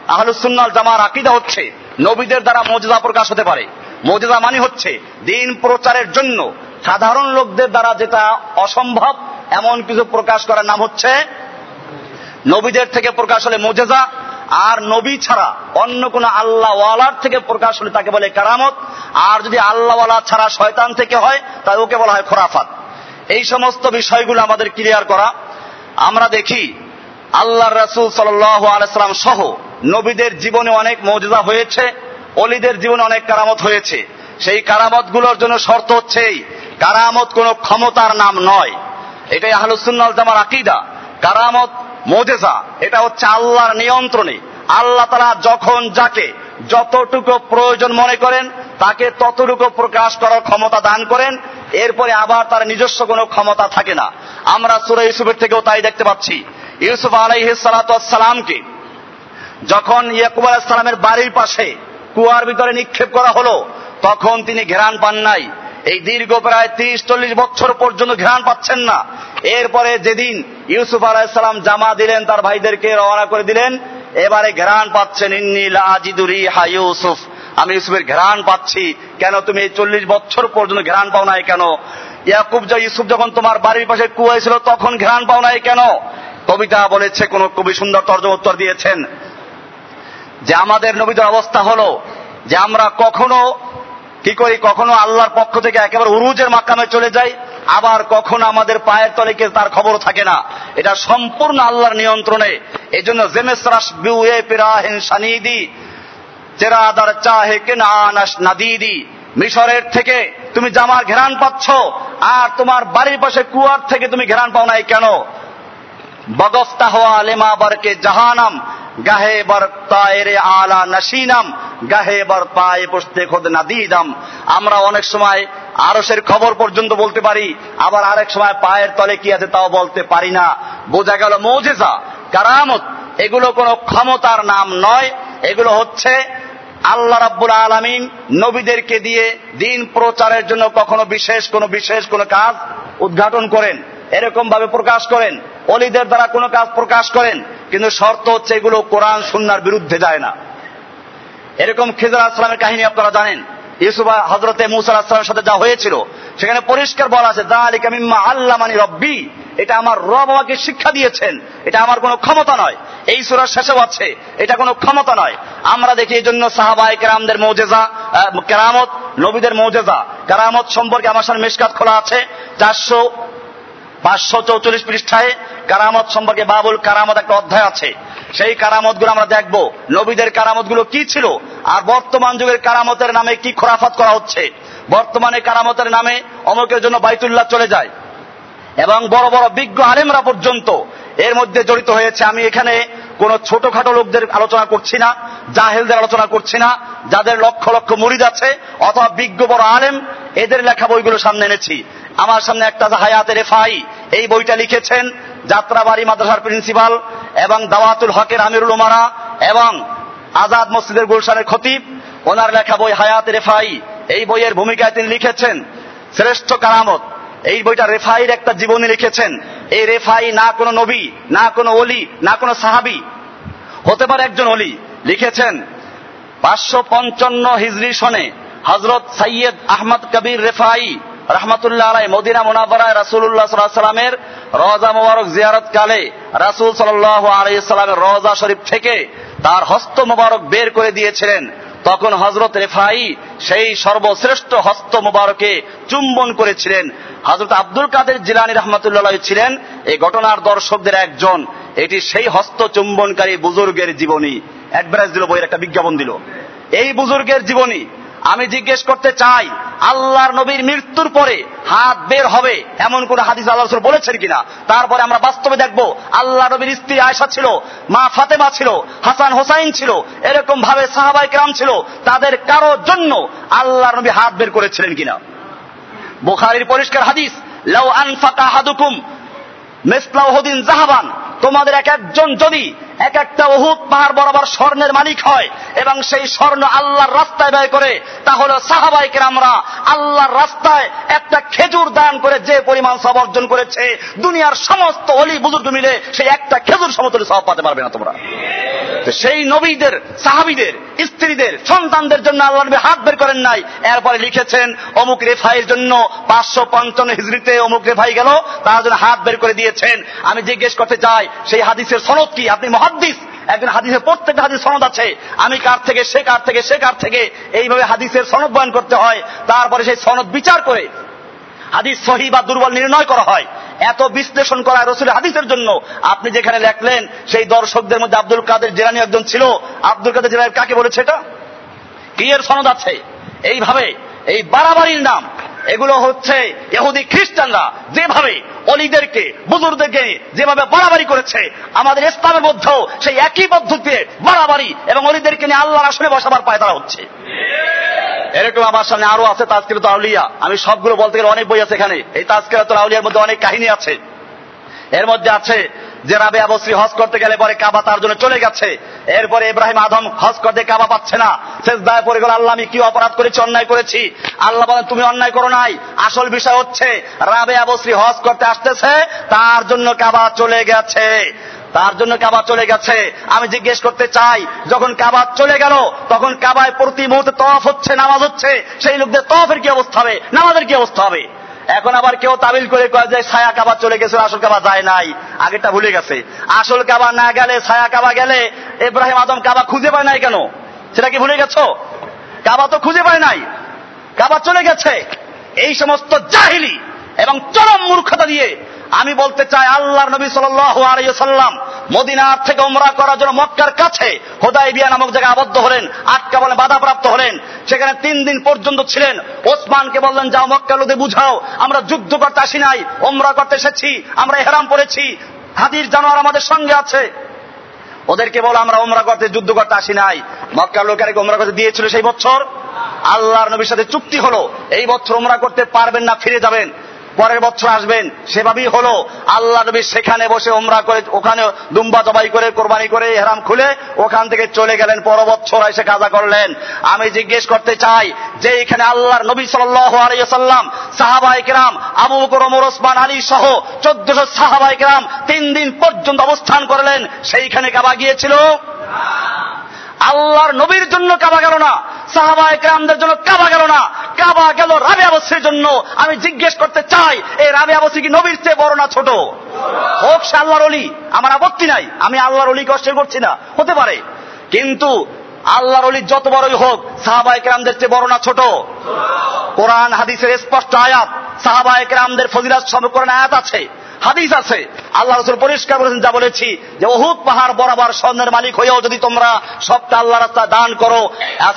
আহলুসুন্নাল জামার আকিদা হচ্ছে নবীদের দ্বারা মৌজাদা প্রকাশ হতে পারে। মজেদা মানে হচ্ছে দিন প্রচারের জন্য সাধারণ লোকদের দ্বারা যেটা অসম্ভব, এমন কিছু প্রকাশ করার নাম হচ্ছে নবীদের থেকে প্রকাশ হলে মোজেজা, আর নবী ছাড়া অন্য কোন আল্লাহ ওয়ালার থেকে প্রকাশ হলে তাকে বলে কারামত, আর যদি আল্লাহওয়ালা ছাড়া শয়তান থেকে হয়, তাই ওকে বলা হয় খোরাফাত। এই সমস্ত বিষয়গুলো আমাদের ক্লিয়ার করা। আমরা দেখি আল্লাহ রসুল সাল্লাম সহ নবীদের জীবনে অনেক মৌজুদা হয়েছে, অলিদের জীবনে অনেক কারামত হয়েছে। সেই কারামতগুলোর জন্য শর্ত হচ্ছে কারামত কোন ক্ষমতার নাম নয়। এটাই আহলুসুন্নাল জামার আকিদা। কারামত মোজেজা এটা হচ্ছে আল্লাহর নিয়ন্ত্রণে। আল্লাহ তারা যখন যাকে যতটুকু প্রয়োজন মনে করেন, তাকে ততটুকু প্রকাশ করার ক্ষমতা দান করেন, এরপরে আবার তার নিজস্ব কোনো ক্ষমতা থাকে না। আমরা সুরা ইউসুফের থেকেও তাই দেখতে পাচ্ছি। ইউসুফ আলাইহিসালামকে যখন ইয়াকুব আলাহিসাল্লামের বাড়ির পাশে কুয়ার ভিতরে নিক্ষেপ করা হলো, তখন তিনি ঘেরান পান নাই। এই দীর্ঘ প্রায় তিরিশ চল্লিশ বছর পর্যন্ত ঘেরান পাচ্ছেন না। এরপরে যেদিন ইউসুফ আলাহিসাল্লাম জামা দিলেন, তার ভাইদেরকে রওনা করে দিলেন, এবারে ঘেরান পাচ্ছেন ইন্নিল আজিদুরি হা ইউসুফ। আমি ইউসুফের ঘেরান পাচ্ছি। কেন তুমি এই চল্লিশ বছর পর্যন্ত ঘেরান পাও নাই কেন? ইয়াকুব ইউসুফ যখন তোমার বাড়ির পাশে কুয়ায় ছিল, তখন ঘেরান পাও নাই কেন? কবিতা বলেছে, কোন কবি সুন্দর তর্জম উত্তর দিয়েছেন। যে আমাদের নবীদের অবস্থা হলো যে আমরা কখনো কি করি কখনো আল্লাহর পক্ষ থেকে একেবারে উরুজের মাকামে চলে যাই, আবার কখনো আমাদের পায়ের তলেকে তার খবর থাকে না। এটা সম্পূর্ণ আল্লাহর নিয়ন্ত্রণে। এই জন্য কে মিশরের থেকে তুমি জামার ঘেরান পাচ্ছ, আর তোমার বাড়ির পাশে কুয়ার থেকে তুমি ঘেরান পাও নাই কেন? বগফতা হওয়া লেমা বারকে জাহানাম, গাহে বার তায়েরে আলা নাসিনাম, গাহে বার পায়ে বসতে খোদ নাদিদাম। আমরা অনেক সময় আরসের খবর পর্যন্ত বলতে পারি, আবার আরেক সময় পায়ের তলে কি আছে তাও বলতে পারি না। বোঝা গেল মৌজেজা, কারামত, এগুলো কোনো ক্ষমতার নাম নয়, এগুলো হচ্ছে আল্লাহ রাব্বুল আলমিন নবীদেরকে দিয়ে দিন প্রচারের জন্য কখনো বিশেষ কোন বিশেষ কোন কাজ উদ্ঘাটন করেন এরকম ভাবে প্রকাশ করেন। অলিদের দ্বারা কোনো কাজ প্রকাশ করেন, কিন্তু শর্ত হচ্ছে এগুলো কোরআন সুন্নার বিরুদ্ধে যায় না। এরকম খিজর আসলামের কাহিনী আপনারা জানেন। ইউসুফা হজরতে মুসা আসলামের সাথে যা হয়েছিল, সেখানে পরিষ্কার বলা আছে দা আলিকা মিম্মা আল্লাহ মানি রব্বি এটা আমার রব আমাকে শিক্ষা দিয়েছেন। এটা আমার কোনো ক্ষমতা নয়। এই সুরার শেষেও আছে, এটা কোনো ক্ষমতা নয়। আমরা দেখি এই জন্য সাহাবাই কেরামদের মৌজেজা কেরামত, নবীদের মৌজেজা। কেরামত সম্পর্কে আমার সামনে মেশকাত খোলা আছে। চারশো পাঁচশো চৌচল্লিশ পৃষ্ঠায় কারামত সম্পর্কে বাবুল কারামত একটা অধ্যায় আছে। সেই কারামতগুলো আমরা দেখব। নবীদের কারামতগুলো কি ছিল? আর বর্তমান যুগের কারামতের নামে কি খোরাফাত করা হচ্ছে? বর্তমানে কারামতের নামে অমুকের জন্য বাইতুল্লাহ চলে যায়। এবং বড় বড় বিজ্ঞ আলেমরা পর্যন্ত এর মধ্যে জড়িত হয়েছে। আমি এখানে কোন ছোটখাটো লোকদের আলোচনা করছি না, জাহেলদের আলোচনা করছি না, যাদের লক্ষ লক্ষ মুরিদ আছে, অথবা বিজ্ঞ বড় আলেম, এদের লেখা বইগুলো সামনে এনেছি। আমার সামনে একটা হায়াতের এফআই এই বইটা লিখেছেন যাত্রাবাড়ি মাদ্রাসার প্রিন্সিপাল এবং দাওয়াতুল হকের আমিরুল উমারা এবং আজাদ মসজিদের গুলশানের খতিব। ওনার লেখা বই হায়াতের রেফাই, এই বইয়ের ভূমিকায় তিনি লিখেছেন, শ্রেষ্ঠ কারামত। এই বইটা রেফাইর একটা জীবনী লিখেছেন। এই রেফাই না কোনো নবী, না কোনো অলি না কোনো সাহাবি, হতে পারে একজন অলি লিখেছেন, পাঁচশো পঞ্চান্ন হিজরি সনে হজরত সৈয়দ আহমদ কবির রেফাই রহমতুল্লাহ আলাই মদিনা মোনাবরায় রাসুল্লাহ সাল্লামের রজা মোবারক জিয়ারত কালে রাসুল সাল্লাহ আলাইসাল্লামের রজা শরীফ থেকে তার হস্ত মোবারক বের করে দিয়েছিলেন। তখন হজরত রেফাই সেই সর্বশ্রেষ্ঠ হস্ত মোবারকে চুম্বন করেছিলেন। হজরত আব্দুল কাদের জিলানি রহমতুল্লাহ ছিলেন এই ঘটনার দর্শকদের একজন। এটি সেই হস্ত চুম্বনকারী বুজুর্গের জীবনী। অ্যাডভারেজ দিল বইয়ের একটা বিজ্ঞাপন দিল। এই বুজুর্গের জীবনী আমি জিজ্ঞেস করতে চাই, আল্লাহর নবীর মৃত্যুর পরে হাত বের হবে এমন কোন হাদিস আল্লাহ রসুল বলেছেন কিনা? তারপরে আমরা বাস্তবে দেখব আল্লাহ নবীর স্ত্রী আয়সা ছিল, মা ফাতেমা ছিল, হাসান হোসাইন ছিল, এরকম ভাবে সাহাবাই কেরাম ছিল, তাদের কারও জন্য আল্লাহ নবী হাত বের করেছিলেন কিনা? বুখারির পরিষ্কার হাদিস, লাউ আনফাকা হাদুকুম মেসলাউদ্দিন জাহাবান তোমাদের এক একজন যদি এক একটা অহুত পাহাড় বরাবর স্বর্ণের মালিক হয় এবং সেই স্বর্ণ আল্লাহর রাস্তায় ব্যয় করে। তাহলে সাহাবাইকে আমরা আল্লাহর রাস্তায় একটা খেজুর দান করে যে পরিমাণ সব অর্জন করেছে। দুনিয়ার সমস্ত অলি বুজুর্গ মিলে সেই একটা খেজুর সমতলে সব পাতে পারবে না তোমরা। সেই নবীদের, সাহাবিদের, স্ত্রীদের, সন্তানদের জন্য আল্লাহ নবী হাত বের করেন নাই। এরপরে লিখেছেন, অমুক রেফাইয়ের জন্য পাঁচশো পঞ্চান্ন হিজড়িতে অমুক রেফাই গেল, তার জন্য হাত বের করে দিয়েছেন। আমি জিজ্ঞেস করতে চাই, সেই হাদিসের সনদ কি? আপনি মহাদ্দিস। একজন হাদিসের প্রত্যেকটা হাদিস সনদ আছে। আমি কার থেকে, সে কার থেকে, সে কার থেকে এইভাবে হাদিসের সনদ বয়ন করতে হয়, তারপরে সেই সনদ বিচার করে হাদিস সহি বা দুর্বল নির্ণয় করা হয়। এত বিশ্লেষণ করা রসুল হাদিসের জন্য। আপনি যেখানে লেখলেন, সেই দর্শকদের মধ্যে আব্দুল কাদের জেরানি একজন ছিল। আব্দুল কাদের জেরানি কাকে বলেছে এটা? কি এর সনদ আছে? এইভাবে, এই বাড়াবাড়ির নাম। এগুলো হচ্ছে এহুদি খ্রিস্টানরা যেভাবে অলিদেরকে বুজুরদেরকে যেভাবে বাড়াবাড়ি করেছে, আমাদের ইসলামের মধ্যেও সেই একই পদ্ধতিতে বাড়াবাড়ি এবং অলিদেরকে নিয়ে আল্লাহর আসলে বসাবার পায় তারা হচ্ছে। এরকম আমার সামনে আরও আছে তাজকিরত আউলিয়া। আমি সবগুলো বলতে গেলে অনেক বই আছে এখানে। এই তাজকিরত আউলিয়ার মধ্যে অনেক কাহিনী আছে। এর মধ্যে আছে যে রাবে আবশ্রী হজ করতে গেলে পরে কাবা তার জন্য চলে গেছে। এরপরে ইব্রাহিম আদম হজ করতে কাবা পাচ্ছে না। শেষ দায় পরে গেল, আল্লাহ, আমি কি অপরাধ করেছি, অন্যায় করেছি? আল্লাহ বলেন, তুমি অন্যায় করো নাই। আসল বিষয় হচ্ছে, রাবে আবশ্রী হজ করতে আসতেছে, তার জন্য কাবা চলে গেছে। তার জন্য কাবা চলে গেছে। আমি জিজ্ঞেস করতে চাই, যখন কাবা চলে গেল, তখন কাবায় প্রতি মুহূর্তে তফ হচ্ছে, নামাজ হচ্ছে? সেই লোকদের তফের কি অবস্থা হবে? নামাজের কি অবস্থা হবে? এখন আবার কেউ তাবিল করে কয় যে ছায়া কাবা চলে গেছে, আসল কাবা যায় নাই। আগেটা ভুলে গেছে। আসল কাবা না গেলে, ছায়া কাবা গেলে ইব্রাহিম আদম কাবা খুঁজে পায় নাই কেন? সেটা কি ভুলে গেছো? কাবা তো খুঁজে পায় নাই। কাবা চলে গেছে। এই সমস্ত জাহিলি এবং চরম মূর্খতা দিয়ে আমি বলতে চাই, আল্লাহর নবী সাল্লাম মদিনার থেকে ওমরা করার জন্য মক্কার কাছে হোদাই বিয়া নামক জায়গায় আবদ্ধ হলেন, আটকা বলে বাধাপ্রাপ্ত হলেন। সেখানে তিন দিন পর্যন্ত ছিলেন। ওসমানকে বললেন, যাও মক্কা লোদে বুঝাও, আমরা যুদ্ধ করতে আসি নাই ওমরা করতে এসেছি, আমরা হেরাম পড়েছি, হাদির জানোয়ার আমাদের সঙ্গে আছে। ওদেরকে বলো, আমরা ওমরা করতে, যুদ্ধ করতে আসি নাই। মক্কার লোকের ওমরা করতে দিয়েছিল সেই বছর। আল্লাহর নবীর সাথে চুক্তি হলো, এই বছর ওমরা করতে পারবেন না, ফিরে যাবেন। পরের বছর আসবেন। সেভাবেই হলো। আল্লাহ নবী সেখানে বসে ওমরা করে, ওখানে দুম্বা জবাই করে, কোরবানি করে হেরাম খুলে ওখান থেকে চলে গেলেন পর বছর এসে কাজা করলেন। আমি জিজ্ঞেস করতে চাই যে এখানে আল্লাহর নবী সাল্লাম সাহাবাই কেরাম, আবু বকর, ওমর, ওসমান, আলী সহ চোদ্দশো সাহাবাই কেরাম তিন দিন পর্যন্ত অবস্থান করলেন। সেইখানে কাবা গিয়েছিল? আল্লাহর নবীর জন্য কাবা গেল না, সাহাবা একরামদের জন্য কাবা গেল না। কাবা গেল রাবে আবশ্রীর জন্য। আমি জিজ্ঞেস করতে চাই, এই রাবে আবশ্রী কি নবীর চেয়ে বড় না ছোট? হোক, সে আল্লাহর অলি আমার আপত্তি নাই। আমি আল্লাহর অলিকে অস্বীকার করছি না। হতে পারে। কিন্তু আল্লাহর অলি যত বড়ই হোক, সাহাবা একরামদের চেয়ে বড় না ছোট? কোরআন, হাদিসের স্পষ্ট আয়াত, সাহাবা একরামদের ফজিলাত সব কোরআন আয়াত আছে। হাদিস আছে। আল্লাহ রসুল পরিষ্কার বলেছেন, যা বলেছি, যে অহুদ পাহাড় বরাবর স্বর্ণের মালিক হয়েও যদি তোমরা সবটা আল্লাহ রাস্তা দান করো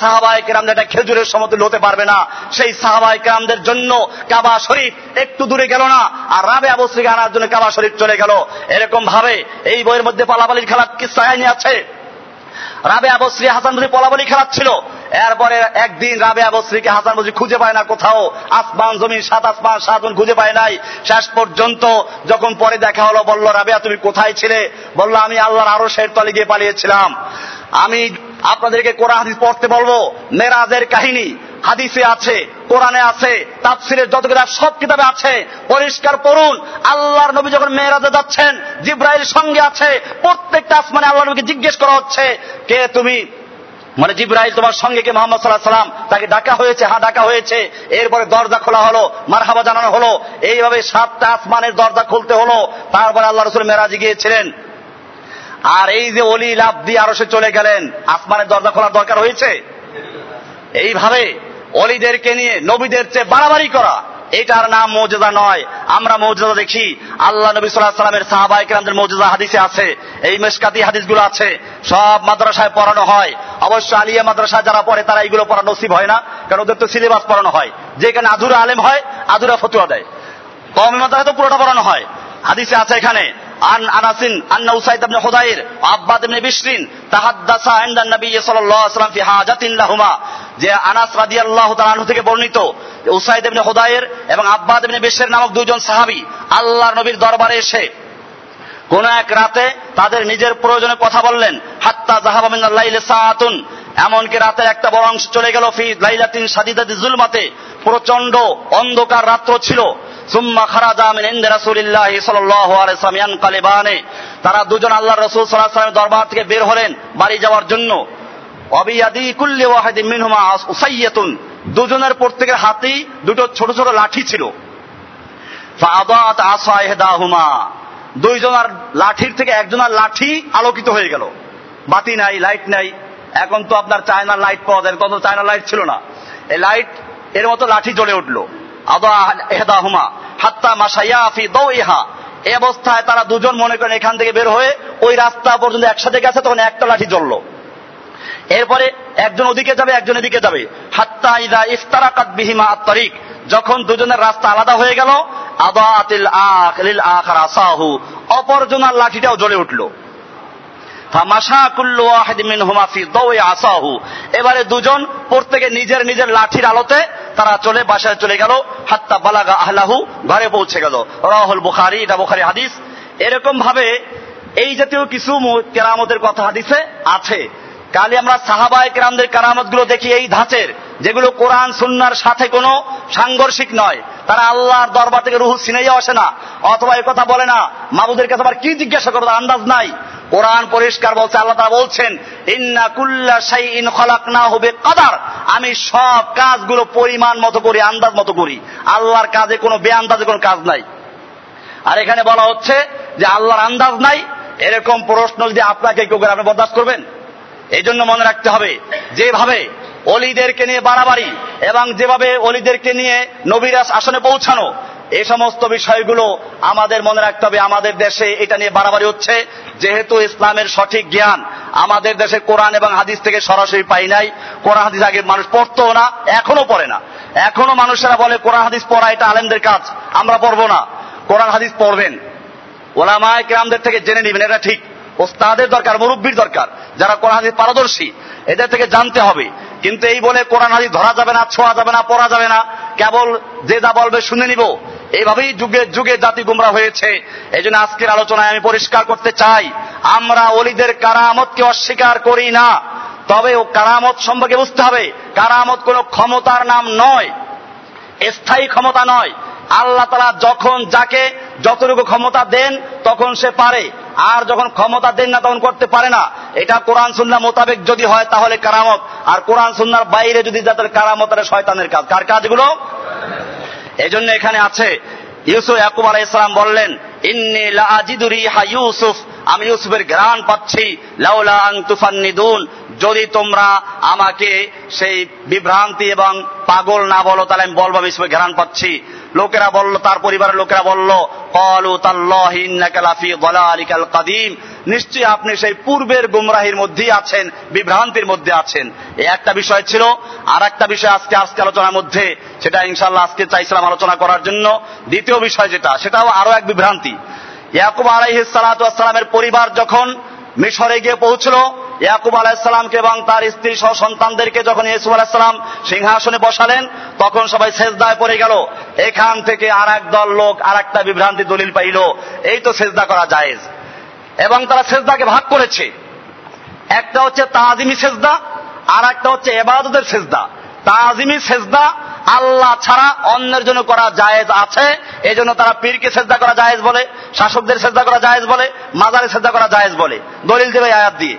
সাহাবাই কেরামদের একটা খেজুরের সমতুল্য হতে পারবে না, সেই সাহাবাই কেরামদের জন্য কাবা শরীফ একটু দূরে গেল না, আর রাবে আবশ্রী আনার জন্য কাবা শরীফ চলে গেল। এরকম ভাবে এই বইয়ের মধ্যে পালাপালির খেলা কিস্তা আছে? রাবে আবশ্রী হাসান পলাবলি খেলাচ্ছিল এরপরে একদিন রাবে আবশ্রীকে হাসান বুঝি খুঁজে পায় না কোথাও। আসমান, জমিন, সাত আসমান সাতন খুঁজে পায় নাই। শেষ পর্যন্ত যখন পরে দেখা হলো, বলল, রাবেয়া, তুমি কোথায় ছিলে? বলল, আমি আল্লাহর আরও শের তলে গিয়ে পালিয়েছিলাম। আমি আপনাদেরকে কোরআন হাদিস পড়তে বলব। মেরাজের কাহিনী হাদিসে আছে, কোরআনে আছে তাফসিরের যত কিতাব, সব কিতাবে আছে। পরিষ্কার পড়ুন। আল্লাহর নবী যখন মেয়েরাজে যাচ্ছেন, জিব্রাইল সঙ্গে আছে। প্রত্যেকটা আসমানে আল্লাহ নবীকে জিজ্ঞেস করা হচ্ছে, কে তুমি? মানে জিব্রাইল তোমার সঙ্গে কে মোহাম্মদ সাল্লাহ সাল্লাম তাকে ডাকা হয়েছে হ্যাঁ ডাকা হয়েছে। এরপরে দরজা খোলা হলো, মারহাবা জানানো হলো। এইভাবে সাতটা আসমানের দরজা খুলতে হলো। তারপরে আল্লাহ রসুল মেরাজি গিয়েছিলেন। আর এই যে অলি লাভ দিয়ে আরও সে চলে গেলেন। আসমানের দরজা খোলার দরকার হয়েছে? এইভাবে অলিদেরকে নিয়ে নবীদের চেয়ে বাড়াবাড়ি করা। এটার নাম মৌজেদা নয়। আমরা মৌজেদা দেখি। আল্লাহ নবী সাল্লাহ সাল্লামের সাহাবাই রামদের মৌজেদা হাদিসে আছে। এই মেশকাতি হাদিসগুলো আছে। সব মাদ্রাসায় পড়ানো হয়। অবশ্য আলিয়া মাদ্রাসায় যারা পড়ে তারা এইগুলো পড়া নসিব হয় না, কারণ ওদের তো সিলেবাস পড়ানো হয়। যেখানে আধুরা আলেম হয় আধুরা ফতুয়া দেয়। কমে মাদ্রাসায় তো পুরোটা পড়ানো হয়। হাদিসে আছে এখানে আন আনাসিন আন্না উসাইদ ইবনে হুদাইর, আব্বাদ ইবনে বিশরিন, তাহাদ্দাসা ইনদান নবী সাল্লাল্লাহু আলাইহি ওয়াসাল্লাম ফি হাজাতিন লাহুমা। যে আনাস রাদিয়াল্লাহু তাআলা আনহু থেকে বর্ণিত উসাইদ ইবনে হুদাইর এবং আব্বাদ ইবনে বিশরিন নামক দুইজন সাহাবী আল্লাহর নবীর দরবারে এসে কোন এক রাতে তাদের নিজের প্রয়োজনে কথা বললেন, হাত্তা জাহাবা মিনাল লাইলে সাআতুন। এমনকি রাতের একটা বড় অংশ চলে গেল ফি লাইলাতিন সাদিদাতি জুলমাতে। প্রচণ্ড অন্ধকার রাত্র ছিল। সুম্মা খারাজা মিন ইনদি রাসূলিল্লাহি সাল্লাল্লাহু আলাইহি ওয়াসাল্লাম ইয়ানকালিবানে তারা দুজন আল্লাহর রাসূল সাল্লাল্লাহু দরবার থেকে বের হলেন বাড়ি যাওয়ার জন্য। অবিয়াদি কুল্লি ওয়াহিদিন মিনহুমা উসাইয়াতুন। দুজনের প্রত্যেকের হাতেই দুটো ছোট ছোট লাঠি ছিল। ফাদাত আসা ইহদাহুমা। দুইজনের লাঠির থেকে একজনের লাঠি আলোকিত হয়ে গেল। বাতি নাই, লাইট নাই। এখন তো আপনার চায়নার লাইট পাওয়া যায় তখন চায়নার লাইট ছিল না। এই লাইটের মতো লাঠি জ্বলে উঠল। এহদাহুমা, হাত্তা মাসাইয়া ফি দৌ ইহা এই অবস্থায় তারা দুজন মনে করেন এখান থেকে বের হয়ে ওই রাস্তা পর্যন্ত একসাথে গেছে, তখন একটা লাঠি জ্বললো। এরপরে একজন ওদিকে যাবে, একজন এদিকে যাবে। হাত্তা ইদা ইফতারাকাত বিহিমা আত্তারিক। যখন দুজনের রাস্তা আলাদা হয়ে গেল, আদাতিল আখ, লিল আখার আসাহু অপরজনের লাঠিটাও জ্বলে উঠল ফামাশা কুল্লু ওয়াহিদ মিনহুমা ফি দাওই আসাহু এবারে দুজন প্রত্যেকে নিজের নিজের লাঠির আলোতে তারা চলে, বাসায় চলে গেল, হাত্তা বালাগা আহলাহু, ঘরে পৌঁছে গেল। রাহুল বুখারি, এটা বুখারি হাদিস। এরকম ভাবে এই জাতীয় কিছু কেরামতের কথা হাদিসে আছে। কালে আমরা সাহাবায় কেরামদের কেরামতগুলো দেখি এই ধাঁচের, যেগুলো কোরআন, সুন্নার সাথে কোনো সাংঘর্ষিক নয়। তারা আল্লাহর দরবার থেকে রুহু সিনেই আসে না। অথবা কথা বলে না, মাবুদের কাছে আবার কি জিজ্ঞাসা করো তার আন্দাজ নাই। কোরআন পরিষ্কার বলছে, আল্লাহ তারা বলছেন, ইন্না কুল্লা খলাক না হবে কাদার আমি সব কাজগুলো পরিমাণ মতো করি, আন্দাজ মতো করি। আল্লাহর কাজে কোনো বেআন্দাজে কোনো কাজ নাই। আর এখানে বলা হচ্ছে যে আল্লাহর আন্দাজ নাই। এরকম প্রশ্ন যদি আপনাকে কেউ আপনি বরদাস্ত করবেন? এই জন্য মনে রাখতে হবে, যেভাবে অলিদেরকে নিয়ে বাড়াবাড়ি এবং যেভাবে অলিদেরকে নিয়ে নবিরাস আসনে পৌঁছানো এই সমস্ত বিষয়গুলো আমাদের মনে রাখতে হবে। আমাদের দেশে এটা নিয়ে বাড়াবাড়ি হচ্ছে। যেহেতু ইসলামের সঠিক জ্ঞান আমাদের দেশে কোরআন এবং হাদিস থেকে সরাসরি পাই নাই। কোরআন, হাদিস আগে মানুষ পড়তো না এখনও পড়ে না। এখনও মানুষেরা বলে, কোরআন, হাদিস পড়া এটা আলেমদের কাজ, আমরা পড়ব না। কোরআন, হাদিস পড়বেন। ওলামায় কেরামদের থেকে জেনে নিবেন, এটা ঠিক। ওস্তাদের দরকার, মুরব্বীর দরকার, যারা কোরআন হাদিস পারদর্শী, এদের থেকে জানতে হবে। কিন্তু এই বলে কোরআন হাদিস ধরা যাবে না, ছোঁয়া যাবে না, পড়া যাবে না, কেবল যে যা বলবে শুনে নিব। এইভাবেই যুগে যুগে জাতি গুমরা হয়েছে। এই জন্য আজকের আলোচনায় আমি পরিষ্কার করতে চাই, আমরা অলিদের কারামতকে অস্বীকার করি না। তবে ও কারামত সম্পর্কে বুঝতে হবে, কারামত কোনো ক্ষমতার নাম নয়, স্থায়ী ক্ষমতা নয়। আল্লাহ তারা যখন যাকে যতটুকু ক্ষমতা দেন, তখন সে পারে। আর যখন ক্ষমতা দেন না তখন করতে পারে না। এটা কোরআন সুন্না মোতাবেক যদি হয় তাহলে কারামত। আর কোরআন সুন্নার বাইরে যদি যাদের কারামত এটা শয়তানের কাজ। কার কাজগুলো? এই জন্য এখানে আছে, ইউসুফ ইয়াকুব আলাই ইসলাম বললেন, ইন্নি লাজিদুরি হা ইউসুফ। আমি ইউসুফের ঘ্রাণ পাচ্ছি লাউলা তুফান্নিদুন যদি তোমরা আমাকে সেই বিভ্রান্তি এবং পাগল না বলো, তাহলে আমি বলব আমি ইউসুফের ঘ্রাণ পাচ্ছি। লোকেরা বলল, তার পরিবারের লোকেরা বলল নিশ্চয়ই আপনি সেই পূর্বের গুমরাহির মধ্যেই আছেন, বিভ্রান্তির মধ্যে আছেন। এই একটা বিষয় ছিল আর একটা বিষয় আজকে আজকে আলোচনার মধ্যে, সেটা ইনশাল্লাহ আজকে চাইছিলাম আলোচনা করার জন্য। দ্বিতীয় বিষয় যেটা সেটাও আরও এক বিভ্রান্তি। ইয়াকুব আলাইহিস সালামের পরিবার যখন মিশরে গিয়ে পৌঁছলো ইয়াকুব আলাহিসাল্লামকে এবং তার স্ত্রী সহ সন্তানদেরকে যখন ইসুফ আলাহিসাল্লাম সিংহাসনে বসালেন, তখন সবাই সেজদায় পড়ে গেল। এখান থেকে আর দল লোক আর একটা বিভ্রান্তি দলিল পাইল। এই তো সেজদা করা জায়েজ। এবং তারা সেজদাকে ভাগ করেছে। একটা হচ্ছে তাজিমি সেজদা আর একটা হচ্ছে এবাদতের সেজদা। তাজিমি সেজদা আল্লাহ ছাড়া অন্যের জন্য করা জায়েজ আছে এই জন্য তারা পীরকে সেজদা করা জায়েজ বলে, শাসকদের সেজদা করা জায়েজ বলে, মাজারে সেজদা করা জায়েজ বলে। দলিল দেবে আয়াত দিয়ে।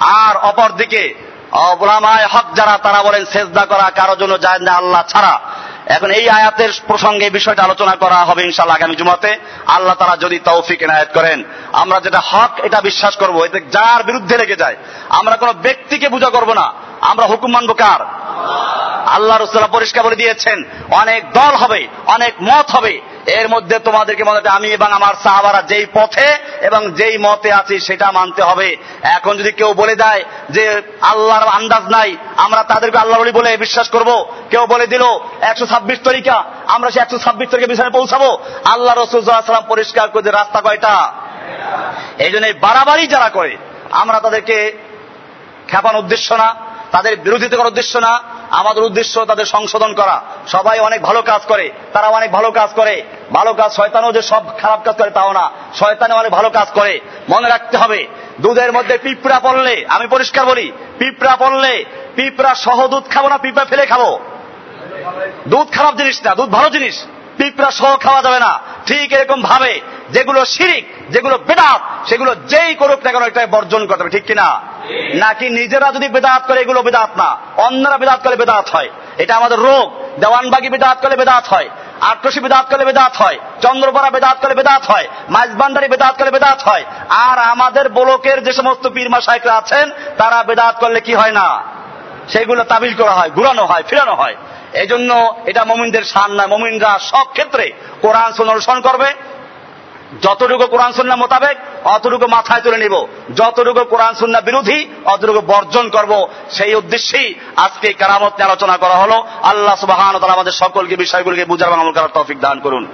আর অপরদিকে ওলামায় হক যারা, তারা বলেন, সেজদা করা কারও জন্য যায় না আল্লাহ ছাড়া। এখন এই আয়াতের প্রসঙ্গে বিষয়টা আলোচনা করা হবে ইনশাল্লাহ আগামী জুমাতে। আল্লাহ তারা যদি তৌফিক এনায়ত করেন, আমরা যেটা হক এটা বিশ্বাস করব যার বিরুদ্ধে লেগে যায়, আমরা কোনো ব্যক্তিকে পূজা করব না। আমরা হুকুম মানব কার? আল্লাহ রসুল্লাহ পরিষ্কার বলে দিয়েছেন, অনেক দল হবে, অনেক মত হবে। এর মধ্যে তোমাদেরকে মনে আমি এবং আমার সাহাবারা যেই পথে এবং যেই মতে আছি সেটা মানতে হবে। এখন যদি কেউ বলে দেয় যে আল্লাহর আন্দাজ নাই, আমরা তাদেরকে আল্লাহ বলি বলে বিশ্বাস করব। কেউ বলে দিল, একশো ছাব্বিশ তরিকা, আমরা সে একশো ছাব্বিশ তরিকা বিষয়ে পৌঁছাবো। আল্লাহ রসুল্লাহাম পরিষ্কার করে রাস্তা কয়টা? এই জন্য বাড়াবাড়ি যারা করে, আমরা তাদেরকে খেপানোর উদ্দেশ্য না তাদের বিরোধিতা করার উদ্দেশ্য না, আমাদের উদ্দেশ্য তাদের সংশোধন করা। সবাই অনেক ভালো কাজ করে তারা অনেক ভালো কাজ করে। ভালো কাজ শয়তানও যে সব খারাপ কাজ করে তাও না শয়তানে অনেক ভালো কাজ করে। মনে রাখতে হবে, দুধের মধ্যে পিঁপড়া পড়লে, আমি পরিষ্কার বলি, পিঁপড়া পড়লে, পিঁপড়া সহ দুধ খাব না, পিঁপড়া ফেলে খাব। দুধ খারাপ জিনিস না, দুধ ভালো জিনিস। পিঁপড়া সহ খাওয়া যাবে না। ঠিক এরকম ভাবে যেগুলো শিরিক যেগুলো বেদাত সেগুলো যেই করুক না কেন এটাই বর্জন করতে হবে ঠিক কিনা? নাকি নিজেরা যদি বেদাত করে এগুলো বেদাত না। অন্যরা বেদাত করে বেদাত হয়। এটা আমাদের রোগ। দেওয়ানবাগি বেদাত করলে বেদাত হয়। আট্রসি বেদাত করলে বেদাত হয়। চন্দ্রপাড়া বেদাত করলে বেদাত হয়। মাইজবান্ডারি বেদাত করলে বেদাত হয়। আর আমাদের বলকের যে সমস্ত পীরমা সাহেবরা আছেন তারা বেদাত করলে কি হয় না? সেগুলো তাবিল করা হয় ঘুরানো হয় ফিরানো হয়। এই জন্য এটা মমিনদের সান নয়। মমিনরা সব ক্ষেত্রে কোরআন সুন অনুসরণ করবে। যতটুকু কোরআন সুন্না মোতাবেক, অতটুকু মাথায় তুলে নিব। যতটুকু কোরআন সুন্না বিরোধী, অতটুকু বর্জন করব। সেই উদ্দেশ্যেই আজকে কারামত নিয়ে আলোচনা করা হলো। আল্লাহ সুবাহ আমাদের সকলকে, বিষয়গুলিকে বুঝার আমল করার তৌফিক দান করুন।